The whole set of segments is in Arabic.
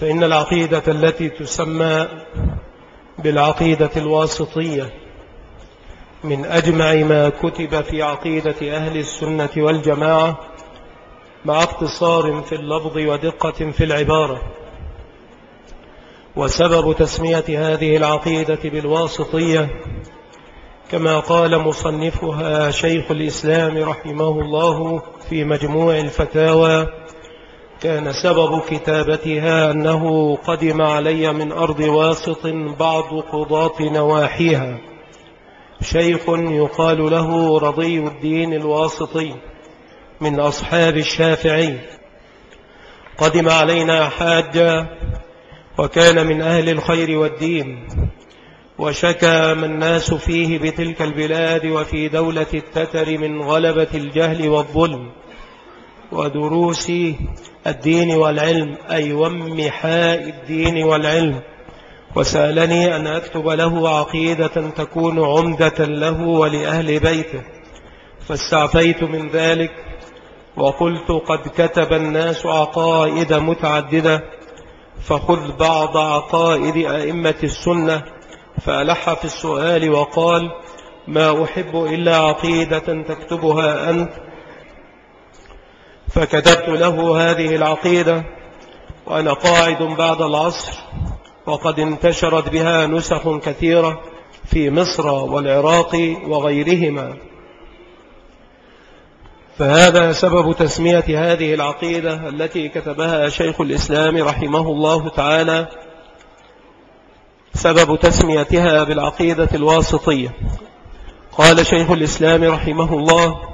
فإن العقيدة التي تسمى بالعقيدة الواسطية من أجمع ما كتب في عقيدة أهل السنة والجماعة مع اقتصار في اللفظ ودقة في العبارة. وسبب تسمية هذه العقيدة بالواسطية كما قال مصنفها شيخ الإسلام رحمه الله في مجموع الفتاوى كان سبب كتابتها أنه قدم علي من أرض واسط بعض قضاة نواحيها. شيخ يقال له رضي الدين الواسطي من أصحاب الشافعي. قدم علينا حاجة وكان من أهل الخير والدين وشكى ما الناس فيه بتلك البلاد وفي دولة التتر من غلبة الجهل والظلم ودروس الدين والعلم أي ومحاء الدين والعلم. وسألني أن أكتب له عقيدة تكون عمدة له ولأهل بيته. فاستعفيت من ذلك وقلت قد كتب الناس عقائد متعددة فخذ بعض عقائد أئمة السنة. فألح في السؤال وقال ما أحب إلا عقيدة تكتبها أنت فكتبت له هذه العقيدة وأنا قاعد بعد العصر وقد انتشرت بها نسخ كثيرة في مصر والعراق وغيرهما. فهذا سبب تسمية هذه العقيدة التي كتبها شيخ الإسلام رحمه الله تعالى سبب تسميتها بالعقيدة الواسطية. قال شيخ الإسلام رحمه الله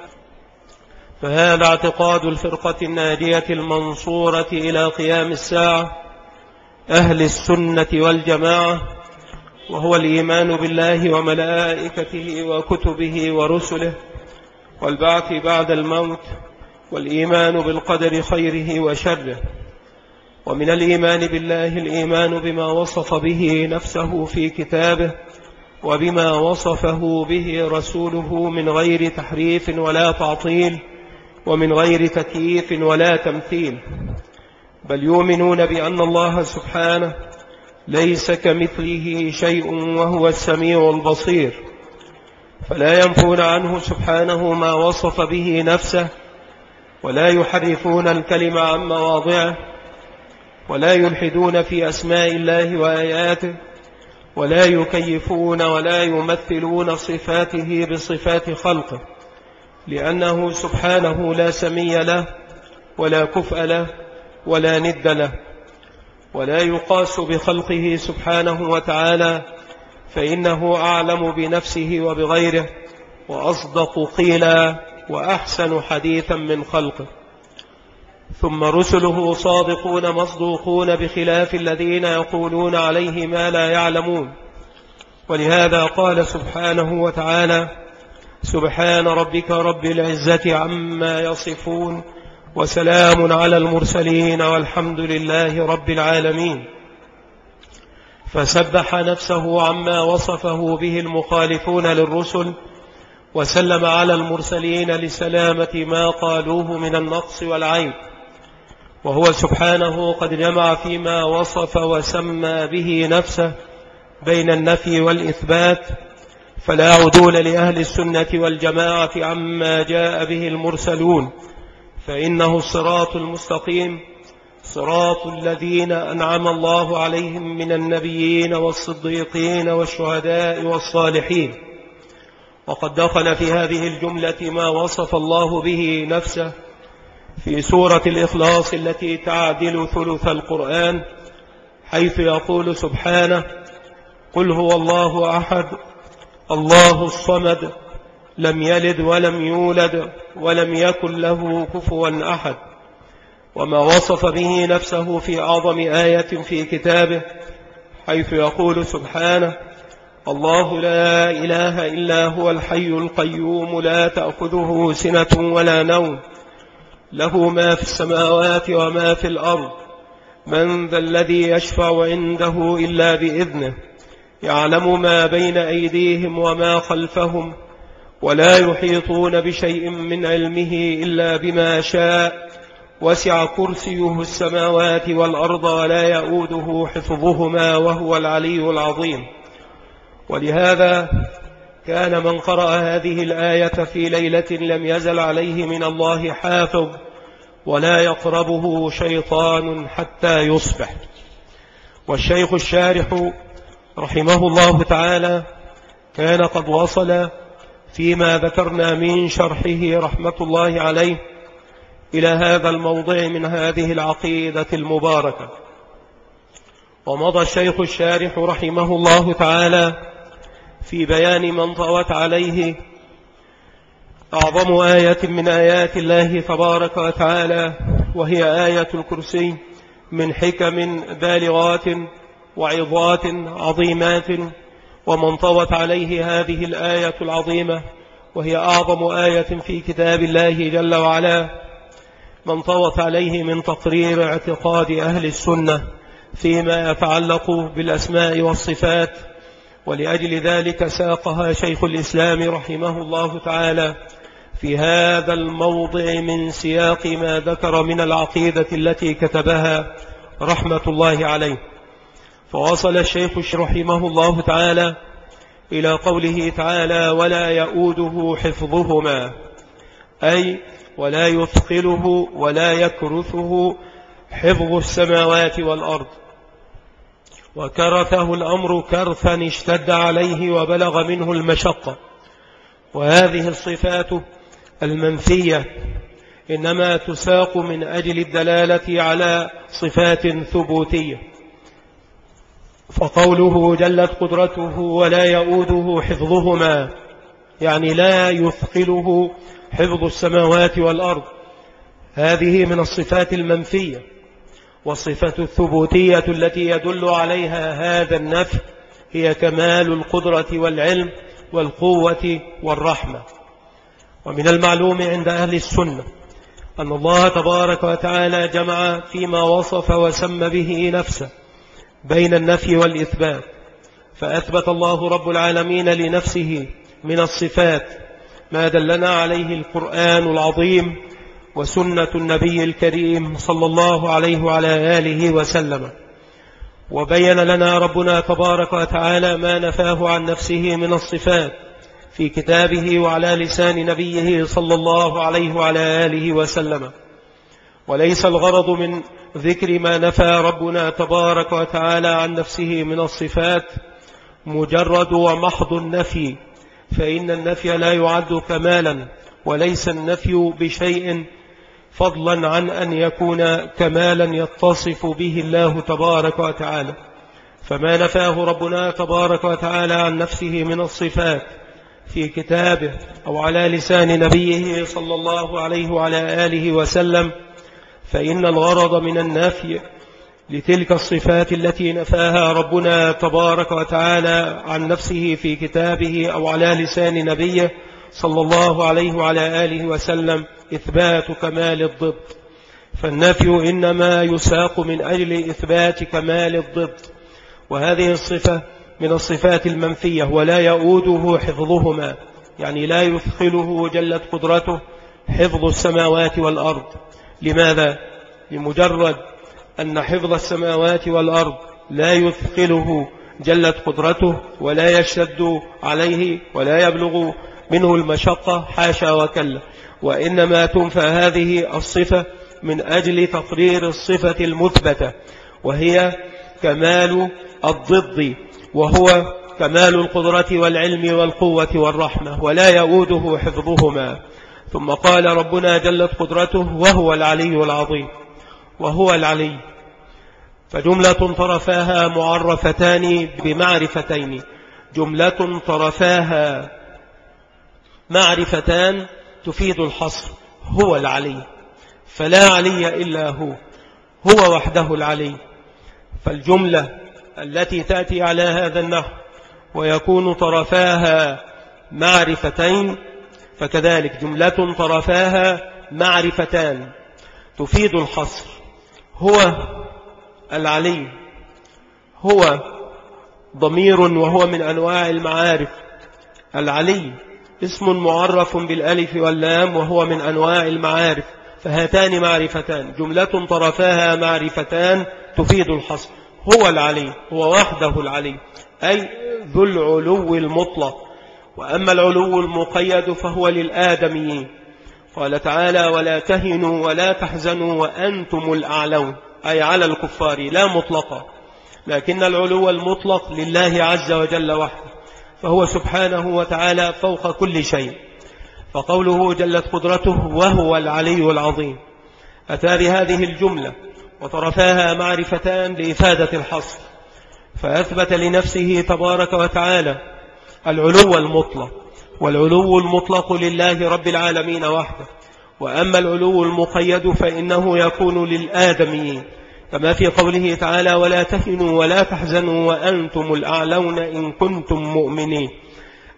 فهذا اعتقاد الفرقة النادية المنصورة إلى قيام الساعة أهل السنة والجماعة وهو الإيمان بالله وملائكته وكتبه ورسله والبعث بعد الموت والإيمان بالقدر خيره وشره. ومن الإيمان بالله الإيمان بما وصف به نفسه في كتابه وبما وصفه به رسوله من غير تحريف ولا تعطيل ومن غير تكييف ولا تمثيل. بل يؤمنون بأن الله سبحانه ليس كمثله شيء وهو السميع البصير. فلا ينفون عنه سبحانه ما وصف به نفسه ولا يحرفون الكلم عن مواضعه ولا يلحدون في أسماء الله وآياته ولا يكيفون ولا يمثلون صفاته بصفات خلقه. لأنه سبحانه لا سمي له ولا كفء له ولا ند له. ولا يقاس بخلقه سبحانه وتعالى فإنه أعلم بنفسه وبغيره وأصدق قيلا وأحسن حديثا من خلقه. ثم رسله صادقون مصدوقون بخلاف الذين يقولون عليه ما لا يعلمون. ولهذا قال سبحانه وتعالى سبحان ربك رب العزة عما يصفون وسلام على المرسلين والحمد لله رب العالمين. فسبح نفسه عما وصفه به المخالفون للرسل وسلم على المرسلين لسلامة ما قالوه من النقص والعيب. وهو سبحانه قد جمع فيما وصف وسمى به نفسه بين النفي والإثبات فلا عدول لأهل السنة والجماعة عما جاء به المرسلون فإنه الصراط المستقيم صراط الذين أنعم الله عليهم من النبيين والصديقين والشهداء والصالحين. وقد دخل في هذه الجملة ما وصف الله به نفسه في سورة الإخلاص التي تعدل ثلث القرآن حيث يقول سبحانه قل هو الله أحد الله الصمد لم يلد ولم يولد ولم يكن له كفوا أحد. وما وصف به نفسه في أعظم آية في كتابه حيث يقول سبحانه الله لا إله إلا هو الحي القيوم لا تأخذه سنة ولا نوم. له ما في السماوات وما في الأرض. من ذا الذي يشفع عنده إلا بإذنه. يعلم ما بين أيديهم وما خلفهم ولا يحيطون بشيء من علمه إلا بما شاء. وسع كرسيه السماوات والأرض ولا يؤوده حفظهما وهو العلي العظيم. ولهذا كان من قرأ هذه الآية في ليلة لم يزل عليه من الله حافظ ولا يقربه شيطان حتى يصبح. والشيخ الشارح رحمه الله تعالى كان قد وصل فيما ذكرنا من شرحه رحمة الله عليه إلى هذا الموضع من هذه العقيدة المباركة. ومضى الشيخ الشارح رحمه الله تعالى في بيان من طوت عليه أعظم آية من آيات الله تبارك وتعالى وهي آية الكرسي من حكم بالغات وعظات عظيمات ومن طوت عليه هذه الآية العظيمة وهي أعظم آية في كتاب الله جل وعلا. من طوت عليه من تقرير اعتقاد أهل السنة فيما يتعلق بالأسماء والصفات ولأجل ذلك ساقها شيخ الإسلام رحمه الله تعالى في هذا الموضع من سياق ما ذكر من العقيدة التي كتبها رحمة الله عليه. فوصل الشيخ رحمه الله تعالى إلى قوله تعالى ولا يؤوده حفظهما. أي ولا يثقله ولا يكرثه حفظ السماوات والأرض. وكرثه الأمر كرثا اشتد عليه وبلغ منه المشقة. وهذه الصفات المنفية إنما تساق من أجل الدلالة على صفات ثبوتية. فقوله جلت قدرته ولا يؤوده حفظهما يعني لا يثقله حفظ السماوات والأرض. هذه من الصفات المنفية والصفة الثبوتية التي يدل عليها هذا النفي هي كمال القدرة والعلم والقوة والرحمة. ومن المعلوم عند أهل السنة أن الله تبارك وتعالى جمع فيما وصف وسم به نفسه. بين النفي والإثبات فأثبت الله رب العالمين لنفسه من الصفات ما دلنا عليه القرآن العظيم وسنة النبي الكريم صلى الله عليه وعلى آله وسلم. وبين لنا ربنا تبارك وتعالى ما نفاه عن نفسه من الصفات في كتابه وعلى لسان نبيه صلى الله عليه وعلى آله وسلم. وليس الغرض من ذكر ما نفى ربنا تبارك وتعالى عن نفسه من الصفات مجرد ومحض النفي. فإن النفي لا يعد كمالا وليس النفي بشيء فضلا عن أن يكون كمالا يتصف به الله تبارك وتعالى. فما نفاه ربنا تبارك وتعالى عن نفسه من الصفات في كتابه أو على لسان نبيه صلى الله عليه وعلى آله وسلم فإن الغرض من النفي لتلك الصفات التي نفاها ربنا تبارك وتعالى عن نفسه في كتابه أو على لسان نبيه صلى الله عليه وعلى آله وسلم إثبات كمال الضد. فالنفي إنما يساق من أجل إثبات كمال الضد. وهذه الصفة من الصفات المنفية ولا يؤوده حفظهما. يعني لا يثقله جلت قدرته حفظ السماوات والأرض. لماذا؟ لمجرد أن حفظ السماوات والأرض لا يثقله جلت قدرته ولا يشتد عليه ولا يبلغ منه المشقة حاشا وكلا وإنما تنفى هذه الصفة من أجل تقرير الصفة المثبتة وهي كمال الضد وهو كمال القدرة والعلم والقوة والرحمة ولا يؤوده حفظهما ثم قال ربنا جلت قدرته وهو العلي العظيم. وهو العلي. فجملة طرفاها معرفتان بمعرفتين. جملة طرفاها معرفتان تفيد الحصر. هو العلي. فلا علي إلا هو. هو وحده العلي. فالجملة التي تأتي على هذا النحو ويكون طرفاها معرفتين فكذلك جملة طرفاها معرفتان. تفيد الحصر هو العلي. هو ضمير وهو من أنواع المعارف. العلي اسم معرف بالألف واللام وهو من أنواع المعارف. فهاتان معرفتان. جملة طرفاها معرفتان تفيد الحصر هو العلي. هو وحده العلي. أي ذو العلو المطلق. وأما العلو المقيد فهو للآدميين قال تعالى ولا تهنوا ولا تحزنوا وأنتم الأعلون. أي على الكفار لا مطلقا لكن العلو المطلق لله عز وجل وحده فهو سبحانه وتعالى فوق كل شيء. فقوله جلت قدرته وهو العلي العظيم. أتى بهذه الجملة وطرفاها معرفتان لإفادة الحصر. فأثبت لنفسه تبارك وتعالى العلو المطلق والعلو المطلق لله رب العالمين وحده. وأما العلو المقيد فإنه يكون للآدميين. كما في قوله تعالى ولا تهنوا ولا تحزنوا وأنتم الأعلون إن كنتم مؤمنين.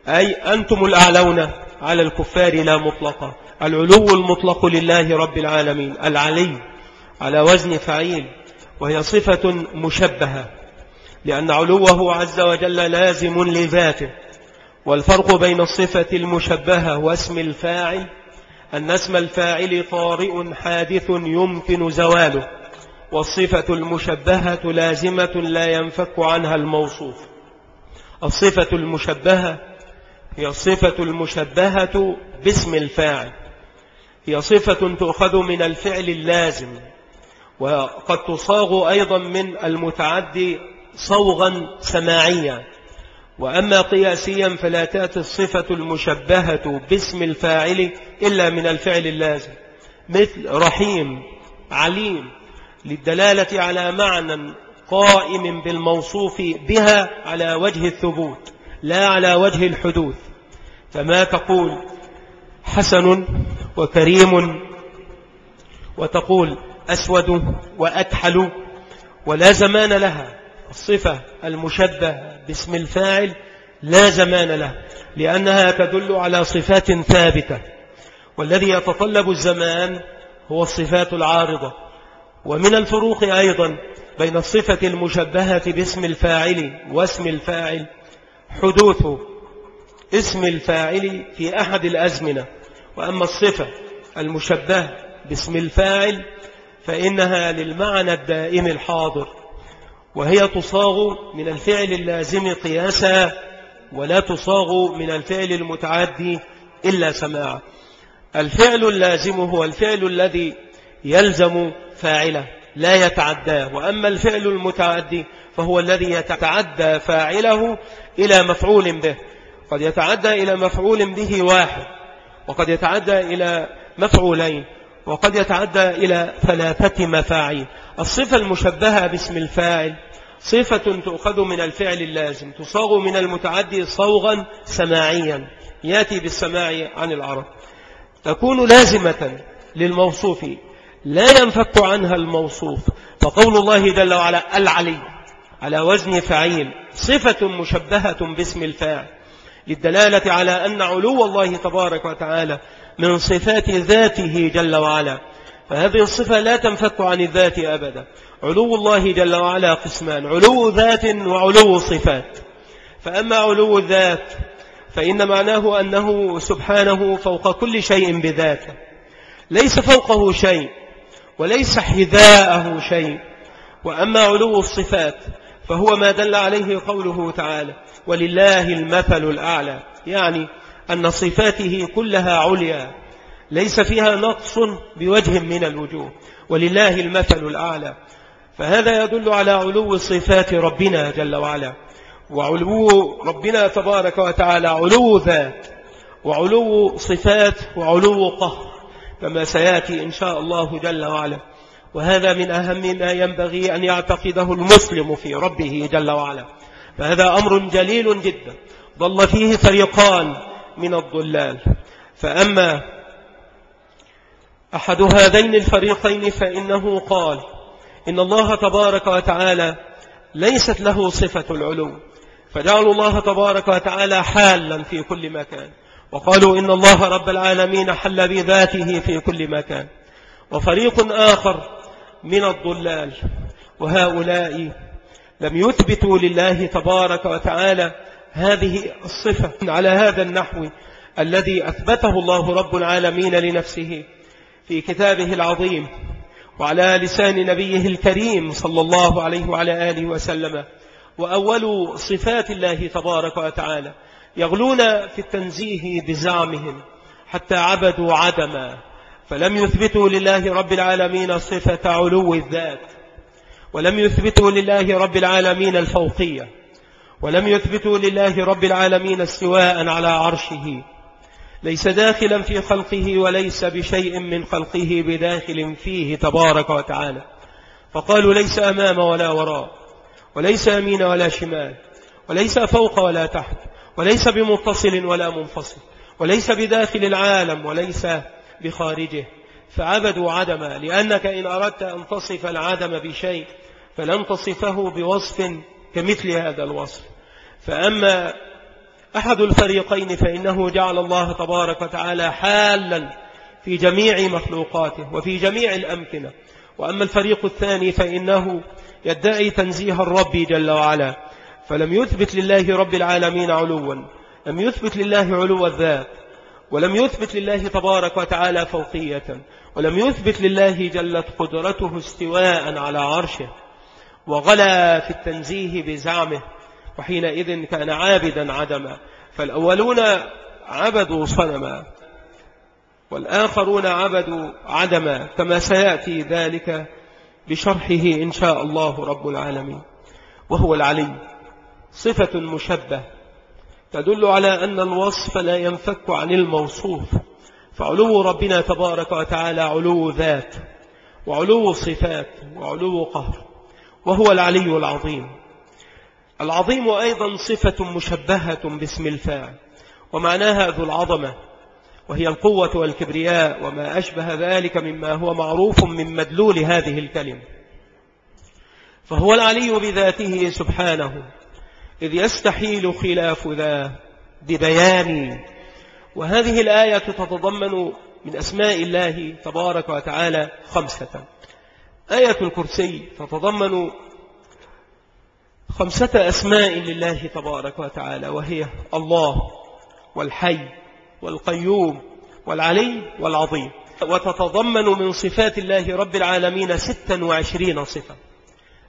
أي أنتم الأعلون على الكفار لا مطلقا العلو المطلق لله رب العالمين. العلي على وزن فعيل وهي صفة مشبهة لأن علوه عز وجل لازم لذاته. والفرق بين الصفة المشبهة واسم الفاعل أن اسم الفاعل طارئ حادث يمكن زواله والصفة المشبهة لازمة لا ينفك عنها الموصوف. الصفة المشبهة هي الصفة المشبهة باسم الفاعل هي صفة تؤخذ من الفعل اللازم وقد تصاغ أيضا من المتعدي صوغا سماعيا. وأما قياسيا فلا تأتي الصفة المشبهة باسم الفاعل إلا من الفعل اللازم مثل رحيم عليم للدلالة على معنى قائم بالموصوف بها على وجه الثبوت لا على وجه الحدوث. فما تقول حسن وكريم وتقول أسود وأكحل ولا زمان لها الصفة المشبه باسم الفاعل لا زمان له لأنها تدل على صفات ثابتة. والذي يتطلب الزمان هو الصفات العارضة. ومن الفروق أيضا بين الصفة المشبهة باسم الفاعل واسم الفاعل حدوث اسم الفاعل في أحد الأزمنة. وأما الصفة المشبهة باسم الفاعل فإنها للمعنى الدائم الحاضر. وهي تصاغ من الفعل اللازم قياسا ولا تصاغ من الفعل المتعدي إلا سماعا الفعل اللازم هو الفعل الذي يلزم فاعله لا يتعداه وأما الفعل المتعدي فهو الذي يتعدى فاعله إلى مفعول به. قد يتعدى إلى مفعول به واحد وقد يتعدى إلى مفعولين وقد يتعدى إلى ثلاثة مفاعيل. الصفة المشبهة باسم الفاعل صفة تؤخذ من الفعل اللازم تصاغ من المتعدي صوغا سماعيا. يأتي بالسماع عن العرب. تكون لازمة للموصوف. لا ينفك عنها الموصوف. فقول الله جل وعلا العلي على وزن فعيل. صفة مشبهة باسم الفاعل. للدلالة على أن علو الله تبارك وتعالى من صفات ذاته جل وعلا. فهذه الصفة لا تنفك عن الذات أبدا. علو الله جل وعلا قسمان. علو ذات وعلو صفات. فأما علو الذات فإن معناه أنه سبحانه فوق كل شيء بذاته. ليس فوقه شيء وليس حذاءه شيء. وأما علو الصفات فهو ما دل عليه قوله تعالى ولله المثل الأعلى يعني أن صفاته كلها عليا. ليس فيها نقص بوجه من الوجوه. ولله المثل الأعلى. فهذا يدل على علو صفات ربنا جل وعلا. وعلو ربنا تبارك وتعالى علو ذات. وعلو صفات وعلو قهر. كما سيأتي إن شاء الله جل وعلا. وهذا من أهم ما ينبغي أن يعتقده المسلم في ربه جل وعلا. فهذا أمر جليل جدا. ضل فيه فريقان من الضلال. فأما أحد هذين الفريقين فإنه قال إن الله تبارك وتعالى ليست له صفة العلو فجعلوا الله تبارك وتعالى حالا في كل مكان وقالوا إن الله رب العالمين حل بذاته في كل مكان وفريق آخر من الضلال وهؤلاء لم يثبتوا لله تبارك وتعالى هذه الصفة على هذا النحو الذي أثبته الله رب العالمين لنفسه. في كتابه العظيم وعلى لسان نبيه الكريم صلى الله عليه وعلى آله وسلم. وأول صفات الله تبارك وتعالى يغلون في التنزيه بزعمهم حتى عبدوا عدما فلم يثبتوا لله رب العالمين صفة علو الذات ولم يثبتوا لله رب العالمين الفوقية ولم يثبتوا لله رب العالمين استواء على عرشه. ليس داخلا في خلقه وليس بشيء من خلقه بداخل فيه تبارك وتعالى. فقالوا ليس أمام ولا وراء وليس أمين ولا شمال وليس فوق ولا تحت وليس بمتصل ولا منفصل وليس بداخل العالم وليس بخارجه. فعبدوا عدما لأنك إن أردت أن تصف العدم بشيء فلن تصفه بوصف كمثل هذا الوصف. فأما أحد الفريقين فإنه جعل الله تبارك وتعالى حالا في جميع مخلوقاته وفي جميع الأمكنة. وأما الفريق الثاني فإنه يدعي تنزيه الرب جل وعلا. فلم يثبت لله رب العالمين علوا لم يثبت لله علو الذات ولم يثبت لله تبارك وتعالى فوقية ولم يثبت لله جلت قدرته استواء على عرشه وغلا في التنزيه بزعمه وحينئذ كان عابدا عدما فالأولون عبدوا صنما والآخرون عبدوا عدما كما سيأتي ذلك بشرحه إن شاء الله رب العالمين. وهو العلي صفة مشبه تدل على أن الوصف لا ينفك عن الموصوف. فعلو ربنا تبارك وتعالى علو ذات وعلو صفات وعلو قهر وهو العلي العظيم. العظيم أيضا صفة مشبهة باسم الفاعل ومعناها ذو العظمة وهي القوة والكبرياء وما أشبه ذلك مما هو معروف من مدلول هذه الكلمة. فهو العلي بذاته سبحانه إذ يستحيل خلاف ذا ببيان. وهذه الآية تتضمن من أسماء الله تبارك وتعالى خمسة. آية الكرسي تتضمن خمسة أسماء لله تبارك وتعالى وهي الله والحي والقيوم والعلي والعظيم. وتتضمن من صفات الله رب العالمين ستا وعشرين صفة.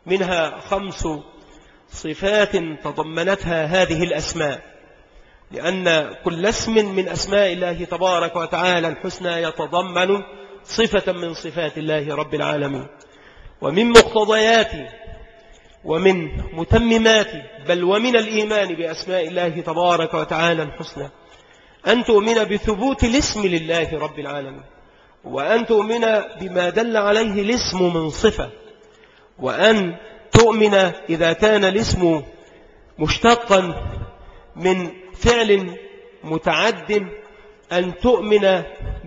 منها خمس صفات تضمنتها هذه الأسماء. لأن كل اسم من أسماء الله تبارك وتعالى الحسنى يتضمن صفة من صفات الله رب العالمين. ومن مقتضيات ومن متممات بل ومن الإيمان بأسماء الله تبارك وتعالى الحسنى أن تؤمن بثبوت الاسم لله رب العالمين وأن تؤمن بما دل عليه الاسم من صفة وأن تؤمن إذا كان الاسم مشتقا من فعل متعد أن تؤمن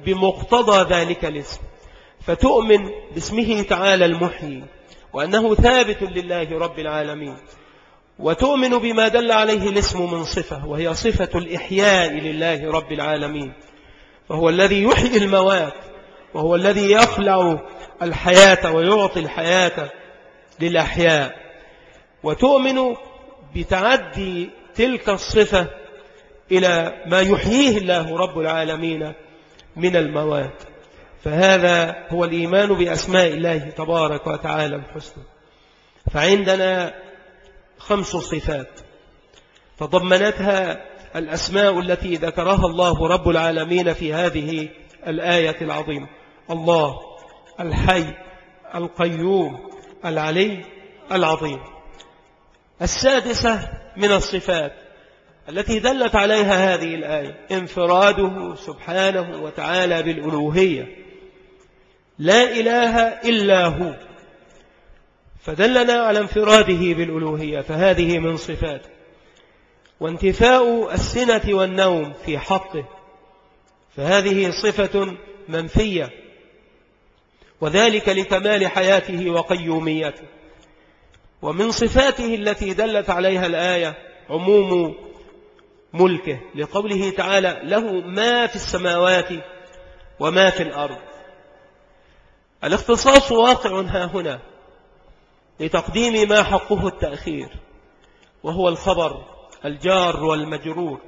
بمقتضى ذلك الاسم فتؤمن باسمه تعالى المحيي. وأنه ثابت لله رب العالمين. وتؤمن بما دل عليه الاسم من صفة وهي صفة الإحياء لله رب العالمين. فهو الذي يحيي الموات وهو الذي يخلع الحياة ويعطي الحياة للأحياء. وتؤمن بتعدي تلك الصفة إلى ما يحييه الله رب العالمين من الموات فهذا هو الإيمان بأسماء الله تبارك وتعالى الحسنى. فعندنا خمس صفات تضمنتها الأسماء التي ذكرها الله رب العالمين في هذه الآية العظيمة. الله الحي القيوم العلي العظيم. السادسة من الصفات التي دلت عليها هذه الآية انفراده سبحانه وتعالى بالألوهية. لا إله إلا هو. فدلنا على انفراده بالألوهية فهذه من صفاته وانتفاء السنة والنوم في حقه فهذه صفة منفية. وذلك لكمال حياته وقيوميته. ومن صفاته التي دلت عليها الآية عموم ملكه لقوله تعالى له ما في السماوات وما في الأرض الاختصاص واقع ها هنا لتقديم ما حقه التأخير وهو الخبر الجار والمجرور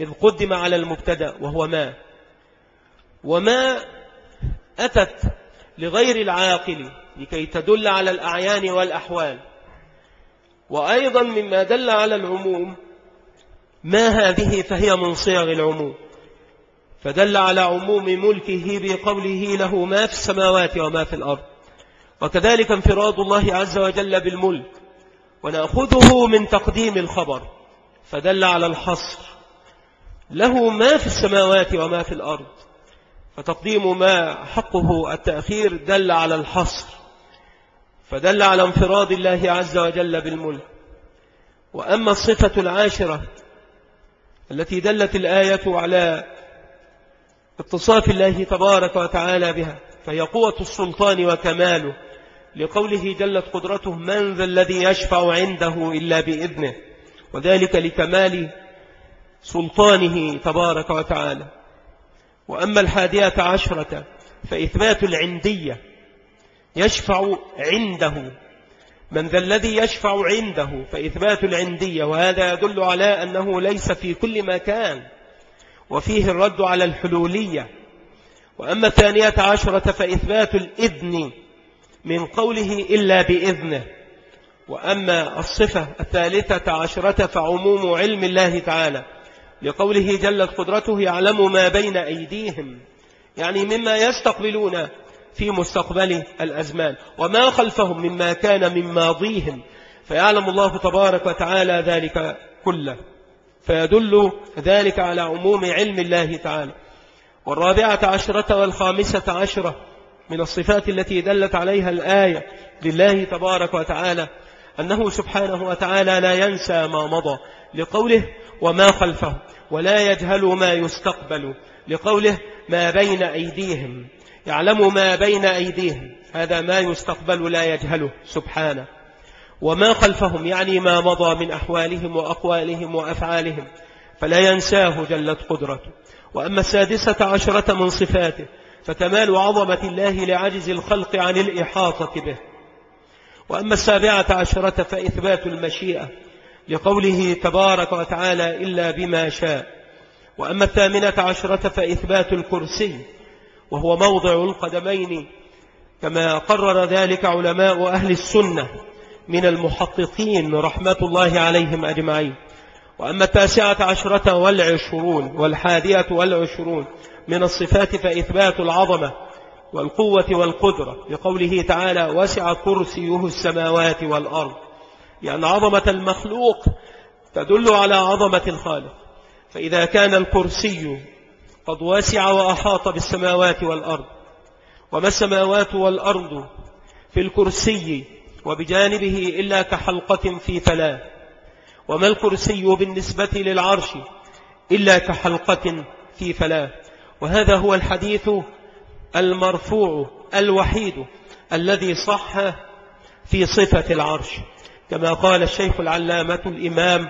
إذ قدم على المبتدأ وهو ما وما أتت لغير العاقل لكي تدل على الأعيان والأحوال وأيضا مما دل على العموم ما هذه فهي من صيغ العموم. فدل على عموم ملكه بقوله له ما في السماوات وما في الأرض. وكذلك انفراد الله عز وجل بالملك. ونأخذه من تقديم الخبر. فدل على الحصر. له ما في السماوات وما في الأرض. فتقديم ما حقه التأخير دل على الحصر. فدل على انفراد الله عز وجل بالملك. وأما الصفة العاشرة التي دلت الآية على اتصاف الله تبارك وتعالى بها فهي قوة السلطان وكماله لقوله جلت قدرته من ذا الذي يشفع عنده إلا بإذنه؟ وذلك لكمال سلطانه تبارك وتعالى. وأما الحادية عشرة فإثبات العندية يشفع عنده. من ذا الذي يشفع عنده؟ فإثبات العندية وهذا يدل على أنه ليس في كل مكان. وفيه الرد على الحلولية. وأما الثانية عشرة فإثبات الإذن من قوله إلا بإذنه. وأما الصفة الثالثة عشرة فعموم علم الله تعالى. لقوله جلت قدرته يعلم ما بين أيديهم. يعني مما يستقبلون في مستقبل الأزمان. وما خلفهم مما كان من ماضيهم. فيعلم الله تبارك وتعالى ذلك كله. فيدل ذلك على عموم علم الله تعالى. والرابعة عشرة والخامسة عشرة من الصفات التي دلت عليها الآية لله تبارك وتعالى أنه سبحانه وتعالى لا ينسى ما مضى لقوله وما خلفه ولا يجهل ما يستقبل لقوله ما بين أيديهم. يعلم ما بين أيديهم هذا ما يستقبل لا يجهله سبحانه. وما خلفهم يعني ما مضى من أحوالهم وأقوالهم وأفعالهم فلا ينساه جلت قدرته. وأما السادسة عشرة من صفاته فتمال عظمة الله لعجز الخلق عن الإحاطة به. وأما السابعة عشرة فإثبات المشيئة لقوله تبارك وتعالى إلا بما شاء. وأما الثامنة عشرة فإثبات الكرسي وهو موضع القدمين كما قرر ذلك علماء أهل السنة. من المحققين رحمة الله عليهم أجمعين. وأما التاسعة عشرة والعشرون والحادية والعشرون من الصفات فإثبات العظمة والقوة والقدرة. لقوله تعالى وسع كرسيه السماوات والأرض. لأن عظمة المخلوق تدل على عظمة الخالق. فإذا كان الكرسي قد وسع وأحاط بالسماوات والأرض وما السماوات والأرض في الكرسي وبجانبه إلا كحلقة في فلاة وما الكرسي بالنسبة للعرش إلا كحلقة في فلاة وهذا هو الحديث المرفوع الوحيد الذي صح في صفة العرش. كما قال الشيخ العلامة الإمام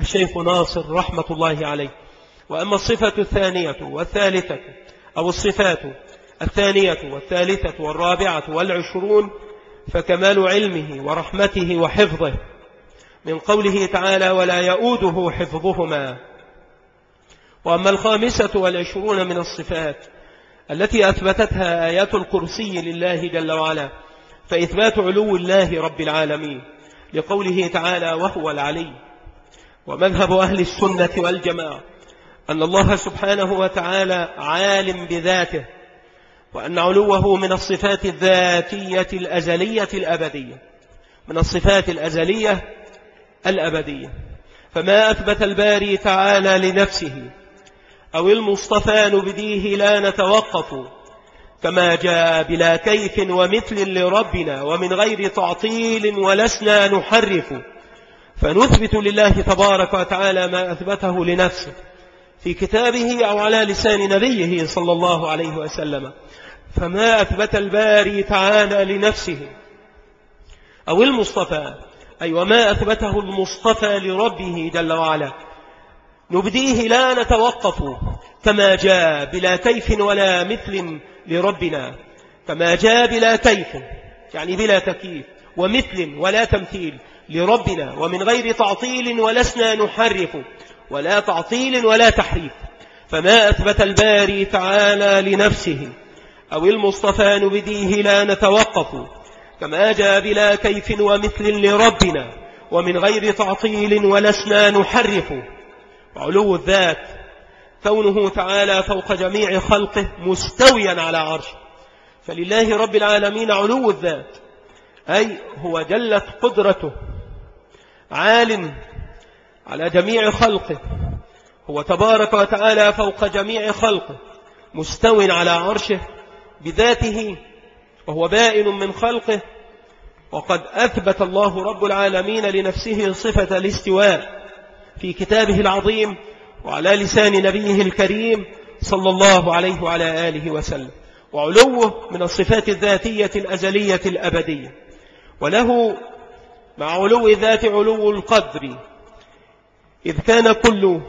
الشيخ ناصر رحمة الله عليه. وأما الصفة الثانية والثالثة أو الصفات الثانية والثالثة والرابعة والعشرون فكمال علمه ورحمته وحفظه. من قوله تعالى ولا يؤوده حفظهما وأما الخامسة والعشرون من الصفات التي أثبتتها آيات الكرسي لله جل وعلا فإثبات علو الله رب العالمين لقوله تعالى وهو العلي ومذهب أهل السنة والجماعة أن الله سبحانه وتعالى عالم بذاته وأن علوه من الصفات الذاتية الأزلية الأبدية. من الصفات الأزلية الأبدية. فما أثبت الباري تعالى لنفسه أو المصطفى نبديه لا نتوقف كما جاء بلا كيف ومثل لربنا ومن غير تعطيل ولسنا نحرف. فنثبت لله تبارك وتعالى ما أثبته لنفسه في كتابه أو على لسان نبيه صلى الله عليه وسلم. فما أثبت الباري تعالى لنفسه. أو المصطفى. أي وما أثبته المصطفى لربه جل وعلا. نبديه لا نتوقف كما جاء بلا كيف ولا مثل لربنا. كما جاء بلا كيف. يعني بلا تكييف. ومثل ولا تمثيل لربنا. ومن غير تعطيل ولسنا نحرف. ولا تعطيل ولا تحريف. فما أثبت الباري تعالى لنفسه. أو المصطفى نبديه لا نتوقف كما جاء بلا كيف ومثل لربنا ومن غير تعطيل ولسنا نحرف. علو الذات كونه تعالى فوق جميع خلقه مستويا على عرشه فلله رب العالمين علو الذات أي هو جلت قدرته. عال على جميع خلقه هو تبارك وتعالى فوق جميع خلقه مستو على عرشه. بذاته وهو بائن من خلقه وقد أثبت الله رب العالمين لنفسه صفة الاستواء في كتابه العظيم وعلى لسان نبيه الكريم صلى الله عليه وعلى آله وسلم. وعلوه من الصفات الذاتية الأزلية الأبدية. وله مع علو الذات علو القدر إذ كان كل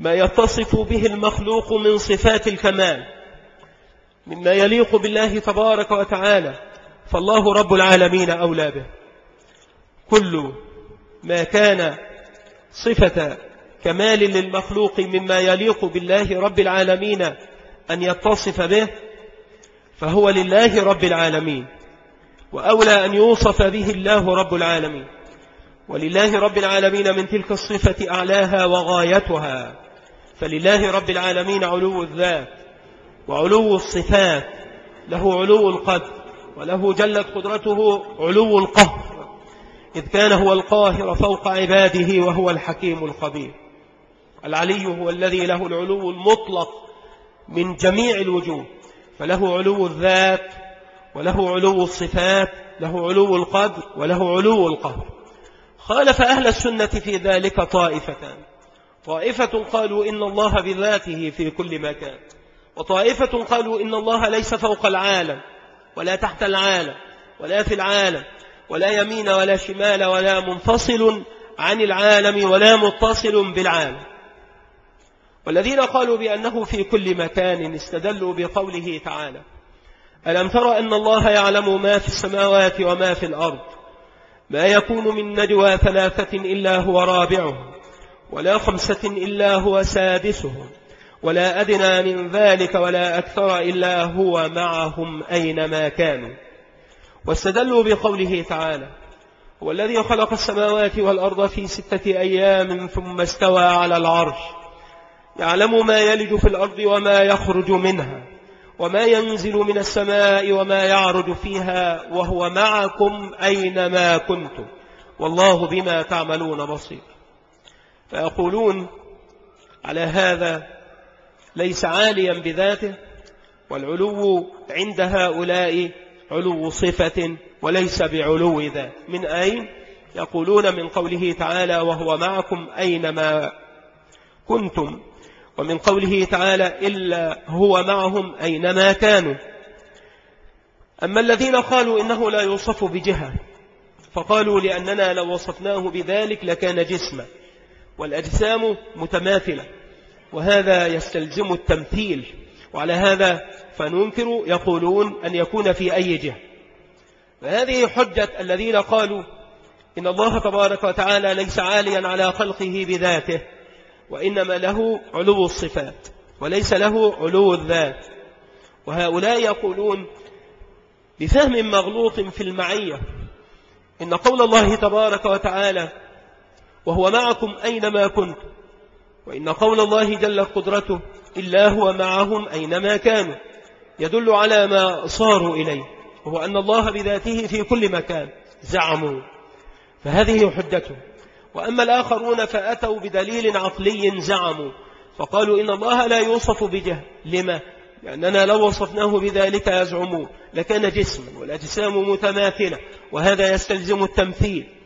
ما يتصف به المخلوق من صفات الكمال مما يليق بالله تبارك وتعالى فالله رب العالمين أولى به. كل ما كان صفة كمال للمخلوق مما يليق بالله رب العالمين أن يتصف به فهو لله رب العالمين وأولى أن يوصف به الله رب العالمين. ولله رب العالمين من تلك الصفة أعلاها وغايتها. فلله رب العالمين علو الذات وعلو الصفات. له علو القدر وله جلت قدرته علو القهر. إذ كان هو القاهر فوق عباده وهو الحكيم الخبير. العلي هو الذي له العلو المطلق من جميع الوجوه. فله علو الذات وله علو الصفات له علو القدر وله علو القهر. خالف أهل السنة في ذلك طائفتان. طائفة قالوا إن الله بذاته في كل مكان. وطائفة قالوا إن الله ليس فوق العالم ولا تحت العالم ولا في العالم ولا يمين ولا شمال ولا منفصل عن العالم ولا متصل بالعالم. والذين قالوا بأنه في كل مكان استدلوا بقوله تعالى ألم تر أن الله يعلم ما في السماوات وما في الأرض؟ ما يكون من نجوى ثلاثة إلا هو رابعهم. ولا خمسة إلا هو سادسهم ولا أدنى من ذلك ولا أكثر إلا هو معهم أينما كانوا. واستدلوا بقوله تعالى هو الذي خلق السماوات والأرض في ستة أيام ثم استوى على العرش يعلم ما يلج في الأرض وما يخرج منها وما ينزل من السماء وما يعرج فيها وهو معكم أينما كنتم والله بما تعملون بصير. فيقولون على هذا ليس عاليا بذاته والعلو عند هؤلاء علو صفة وليس بعلو ذات. من أين؟ يقولون من قوله تعالى وهو معكم أينما كنتم ومن قوله تعالى إلا هو معهم أينما كانوا. أما الذين قالوا إنه لا يوصف بجهة فقالوا لأننا لو وصفناه بذلك لكان جسما. والأجسام متماثلة وهذا يستلزم التمثيل وعلى هذا فننكر يقولون أن يكون في أي جهة. وهذه حجة الذين قالوا إن الله تبارك وتعالى ليس عاليا على خلقه بذاته وإنما له علو الصفات وليس له علو الذات. وهؤلاء يقولون بفهم مغلوط في المعية إن قول الله تبارك وتعالى وهو معكم أينما كنتم وإن قول الله جل قدرته إلا هو معهم أينما كانوا. يدل على ما صاروا إليه وهو أن الله بذاته في كل مكان زعموا. فهذه حجته. وأما الآخرون فأتوا بدليل عقلي زعموا. فقالوا إن الله لا يوصف بجهل لما؟ لأننا لو وصفناه بذلك يزعمون لكان جسما والأجسام متماثلة وهذا يستلزم التمثيل.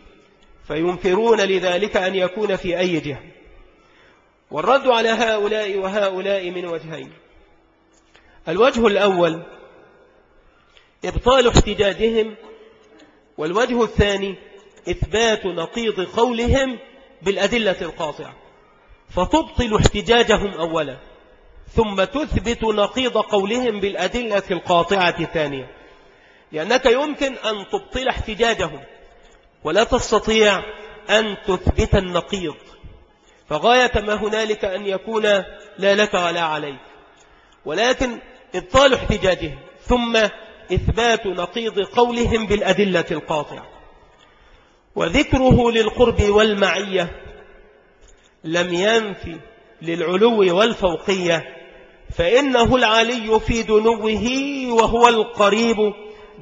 فينكرون لذلك أن يكون في أي جهة. والرد على هؤلاء وهؤلاء من وجهين. الوجه الأول إبطال احتجاجهم. والوجه الثاني إثبات نقيض قولهم بالأدلة القاطعة. فتبطل احتجاجهم أولا ثم تثبت نقيض قولهم بالأدلة القاطعة الثانية. لأنك يمكن أن تبطل احتجاجهم. ولا تستطيع أن تثبت النقيض. فغاية ما هنالك أن يكون لا لك ولا عليك. ولكن إبطال احتجاجهم ثم إثبات نقيض قولهم بالأدلة القاطعة. وذكره للقرب والمعية لم ينفي للعلو والفوقية فإنه العلي في دنوه وهو القريب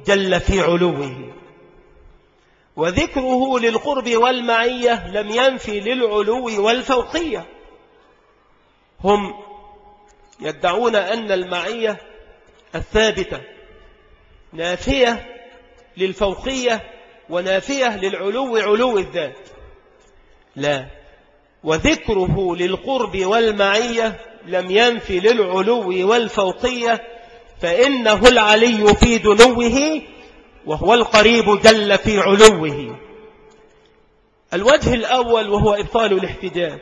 جل في علوه. وذكره للقرب والمعية لم ينفي للعلو والفوقية. هم يدعون أن المعية الثابتة نافية للفوقية ونافية للعلو علو الذات. لا وذكره للقرب والمعية لم ينفي للعلو والفوقية فإنه العلي في دنوه وهو القريب جل في علوه. الوجه الأول وهو إبطال الاحتجاج.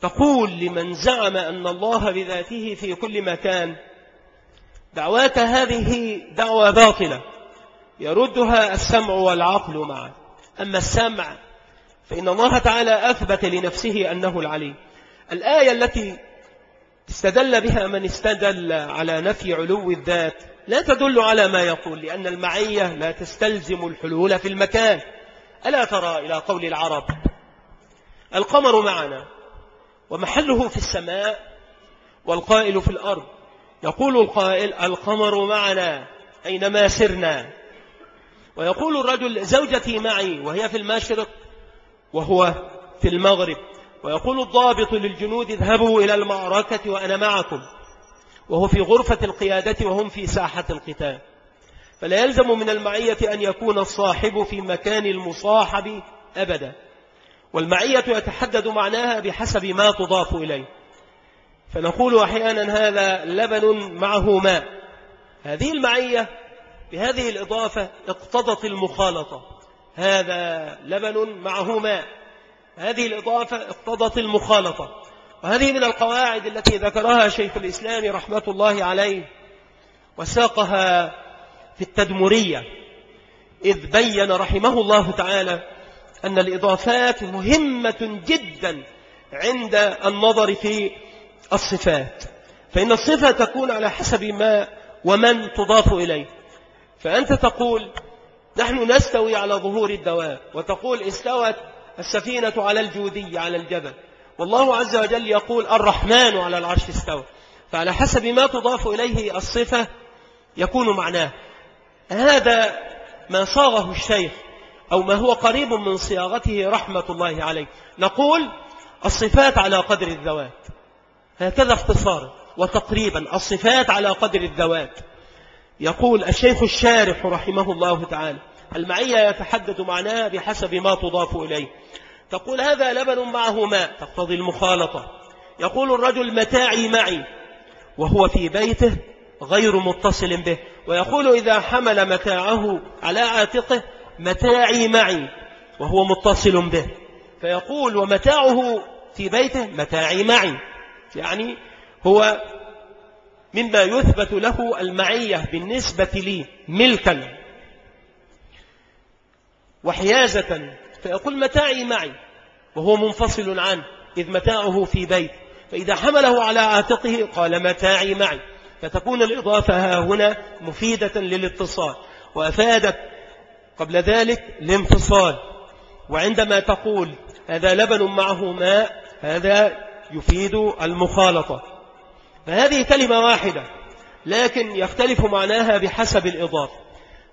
تقول لمن زعم أن الله بذاته في كل مكان دعواك هذه دعوة باطلة يردها السمع والعقل معا. أما السمع فإن الله تعالى أثبت لنفسه أنه العليم. الآية التي استدل بها من استدل على نفي علو الذات لا تدل على ما يقول لأن المعية لا تستلزم الحلول في المكان. ألا ترى إلى قول العرب القمر معنا ومحله في السماء والقائل في الأرض. يقول القائل القمر معنا أينما سرنا. ويقول الرجل زوجتي معي وهي في المشرق وهو في المغرب. ويقول الضابط للجنود اذهبوا إلى المعركة وأنا معكم. وهو في غرفة القيادة وهم في ساحة القتال. فلا يلزم من المعية أن يكون الصاحب في مكان المصاحب أبدا. والمعية يتحدد معناها بحسب ما تضاف إليه. فنقول أحيانا هذا لبن معه ماء. هذه المعية بهذه الإضافة اقتضت المخالطة. هذا لبن معه ماء. هذه الإضافة اقتضت المخالطة. وهذه من القواعد التي ذكرها شيخ الإسلام رحمة الله عليه وساقها في التدمرية إذ بين رحمه الله تعالى أن الإضافات مهمة جدا عند النظر في الصفات فإن الصفة تكون على حسب ما ومن تضاف إليه فأنت تقول نحن نستوي على ظهور الدواب وتقول استوت السفينة على الجودي على الجبل والله عز وجل يقول الرحمن على العرش استوى. فعلى حسب ما تضاف إليه الصفة يكون معناه. هذا ما صاغه الشيخ أو ما هو قريب من صياغته رحمة الله عليه. نقول الصفات على قدر الذوات. هكذا اختصارا. وتقريبا الصفات على قدر الذوات. يقول الشيخ الشارح رحمه الله تعالى. المعية يتحدد معناها بحسب ما تضاف إليه. تقول هذا لبن معه ماء تقتضي المخالطة. يقول الرجل متاعي معي وهو في بيته غير متصل به. ويقول إذا حمل متاعه على عاتقه متاعي معي وهو متصل به. فيقول ومتاعه في بيته متاعي معي. يعني هو مما يثبت له المعية بالنسبة لي ملكا وحيازة فيقول متاعي معي وهو منفصل عنه إذ متاعه في بيت فإذا حمله على عاتقه قال متاعي معي. فتكون الإضافة ها هنا مفيدة للاتصال وأفادت قبل ذلك الانفصال. وعندما تقول هذا لبن معه ماء هذا يفيد المخالطة. فهذه كلمة واحدة لكن يختلف معناها بحسب الإضافة.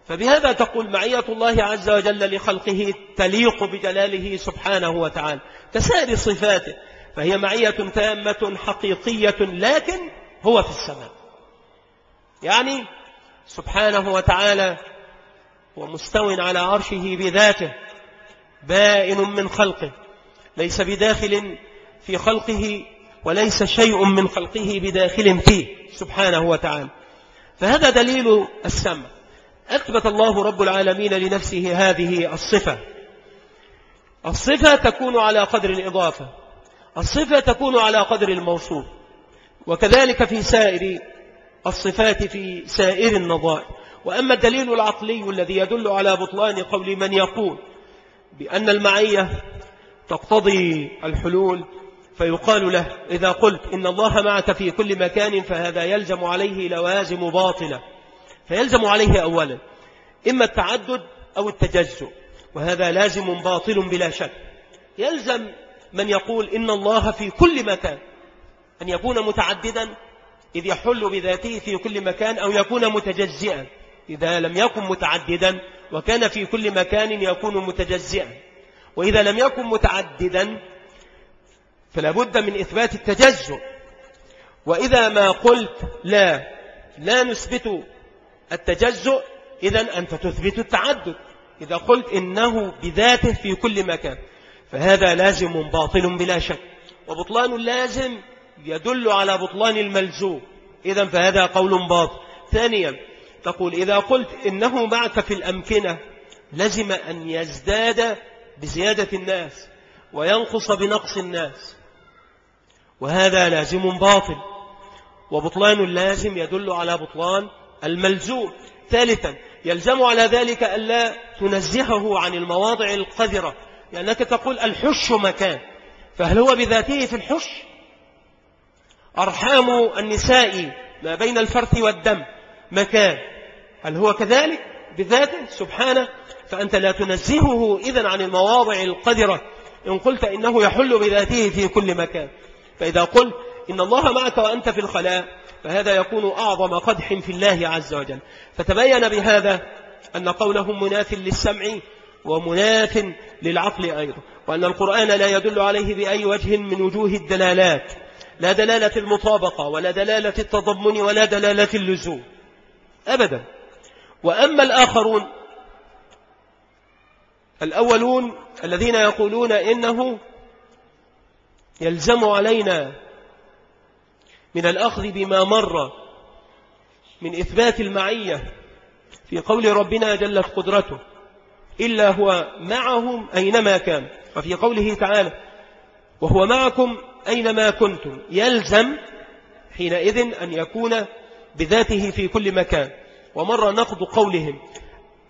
فبهذا تقول معية الله عز وجل لخلقه تليق بجلاله سبحانه وتعالى. كسائر صفاته. فهي معية تامة حقيقية لكن هو في السماء. يعني سبحانه وتعالى ومستو على عرشه بذاته بائن من خلقه. ليس بداخل في خلقه وليس شيء من خلقه بداخل فيه سبحانه وتعالى. فهذا دليل السمع أثبت الله رب العالمين لنفسه هذه الصفة. الصفة تكون على قدر الإضافة. الصفة تكون على قدر الموصوف. وكذلك في سائر الصفات في سائر النظائر. وأما الدليل العقلي الذي يدل على بطلان قول من يقول بأن المعية تقتضي الحلول فيقال له إذا قلت إن الله معك في كل مكان فهذا يلزم عليه لوازم باطلة. فيلزم عليه أولا إما التعدد أو التجزؤ وهذا لازم باطل بلا شك. يلزم من يقول إن الله في كل مكان أن يكون متعددا إذ يحل بذاته في كل مكان أو يكون متجزئا. إذا لم يكن متعددا وكان في كل مكان يكون متجزئا. وإذا لم يكن متعددا فلا بد من إثبات التجزؤ. وإذا ما قلت لا لا نثبت التجزؤ إذا أنت تثبت التعدد. إذا قلت إنه بذاته في كل مكان فهذا لازم باطل بلا شك. وبطلان اللازم يدل على بطلان الملزوم. إذا فهذا قول باطل. ثانيا تقول إذا قلت إنه معك في الأمكنة لزم أن يزداد بزيادة الناس وينقص بنقص الناس. وهذا لازم باطل. وبطلان اللازم يدل على بطلان الملزوم. ثالثا يلزم على ذلك ألا تنزهه عن المواضع القذرة. لأنك تقول الحش مكان. فهل هو بذاته في الحش؟ أرحام النساء ما بين الفرث والدم مكان. هل هو كذلك؟ بذاته؟ سبحانه. فأنت لا تنزهه إذن عن المواضع القذرة. إن قلت إنه يحل بذاته في كل مكان. فإذا قلت إن الله معك وأنت في الخلاء فهذا يكون أعظم قدح في الله عز وجل. فتبين بهذا أن قولهم مناف للسمع ومناف للعقل أيضا وأن القرآن لا يدل عليه بأي وجه من وجوه الدلالات. لا دلالة المطابقة ولا دلالة التضمن ولا دلالة اللزوم. أبدا. وأما الآخرون الأولون الذين يقولون إنه يلزم علينا من الأخذ بما مر من إثبات المعية في قول ربنا جلت قدرته إلا هو معهم أينما كان. وفي قوله تعالى وهو معكم أينما كنتم. يلزم حينئذ أن يكون بذاته في كل مكان. ومر نقض قولهم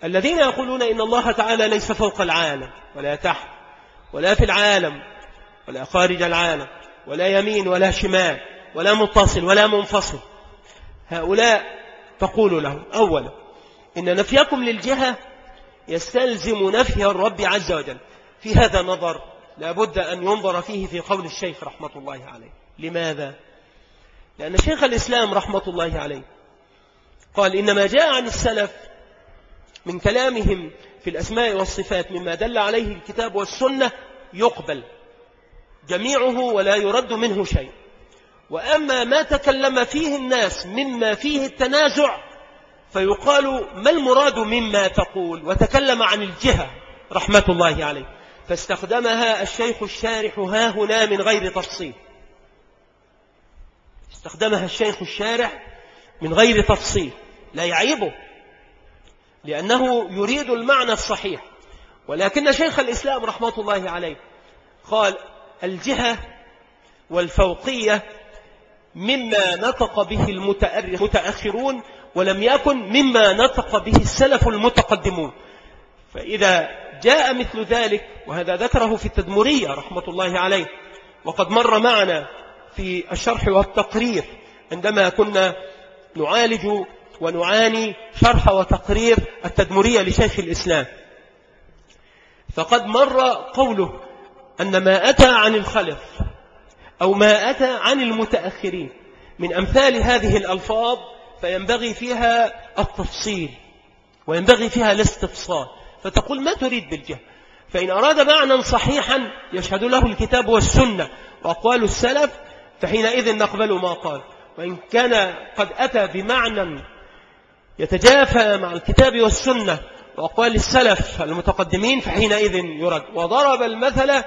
الذين يقولون إن الله تعالى ليس فوق العالم ولا تحت ولا في العالم ولا خارج العالم ولا يمين ولا شمال ولا متصل ولا منفصل. هؤلاء تقول لهم أولا إن نفيكم للجهة يستلزم نفي الرب عز وجل. في هذا نظر لابد أن ينظر فيه في قول الشيخ رحمة الله عليه. لماذا؟ لأن شيخ الإسلام رحمة الله عليه قال إنما جاء عن السلف من كلامهم في الأسماء والصفات مما دل عليه الكتاب والسنة يقبل جميعه ولا يرد منه شيء. وأما ما تكلم فيه الناس مما فيه التنازع فيقال ما المراد مما تقول؟ وتكلم عن الجهة رحمة الله عليه. فاستخدمها الشيخ الشارح ها هنا من غير تفصيل. استخدمها الشيخ الشارح من غير تفصيل لا يعيبه لأنه يريد المعنى الصحيح. ولكن شيخ الإسلام رحمة الله عليه قال الجهة والفوقية مما نطق به المتأخرون ولم يكن مما نطق به السلف المتقدمون. فإذا جاء مثل ذلك وهذا ذكره في التدمرية رحمة الله عليه وقد مر معنا في الشرح والتقرير عندما كنا نعالج ونعاني شرح وتقرير التدمرية لشيخ الإسلام. فقد مر قوله أن ما أتى عن الخلف أو ما أتى عن المتأخرين. من أمثال هذه الألفاظ فينبغي فيها التفصيل وينبغي فيها الاستفصال. فتقول ما تريد بالجهل؟ فإن أراد معنى صحيحا يشهد له الكتاب والسنة وأقوال السلف فحينئذ نقبل ما قال. وإن كان قد أتى بمعنى يتجافى مع الكتاب والسنة وأقوال السلف المتقدمين فحينئذ يرد. وضرب المثل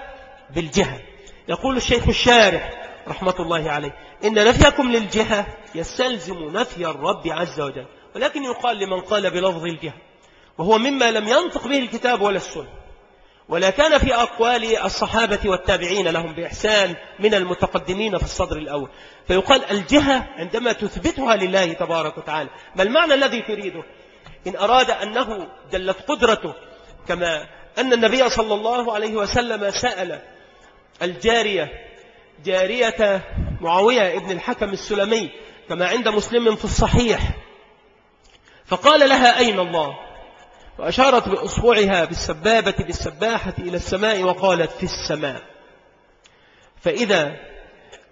بالجهة يقول الشيخ الشارح رحمة الله عليه إن نفيكم للجهة يستلزم نفي الرب عز وجل ولكن يقال لمن قال بلفظ الجهة وهو مما لم ينطق به الكتاب ولا السنة. ولا كان في أقوال الصحابة والتابعين لهم بإحسان من المتقدمين في الصدر الأول. فيقال الجهة عندما تثبتها لله تبارك وتعالى. ما المعنى الذي تريده؟ إن أراد أنه دلت قدرته كما أن النبي صلى الله عليه وسلم سأل الجارية جارية معاوية ابن الحكم السلمي كما عند مسلم في الصحيح. فقال لها أين الله؟ وأشارت بأصبعها بالسبابة بالسباحة إلى السماء وقالت في السماء. فإذا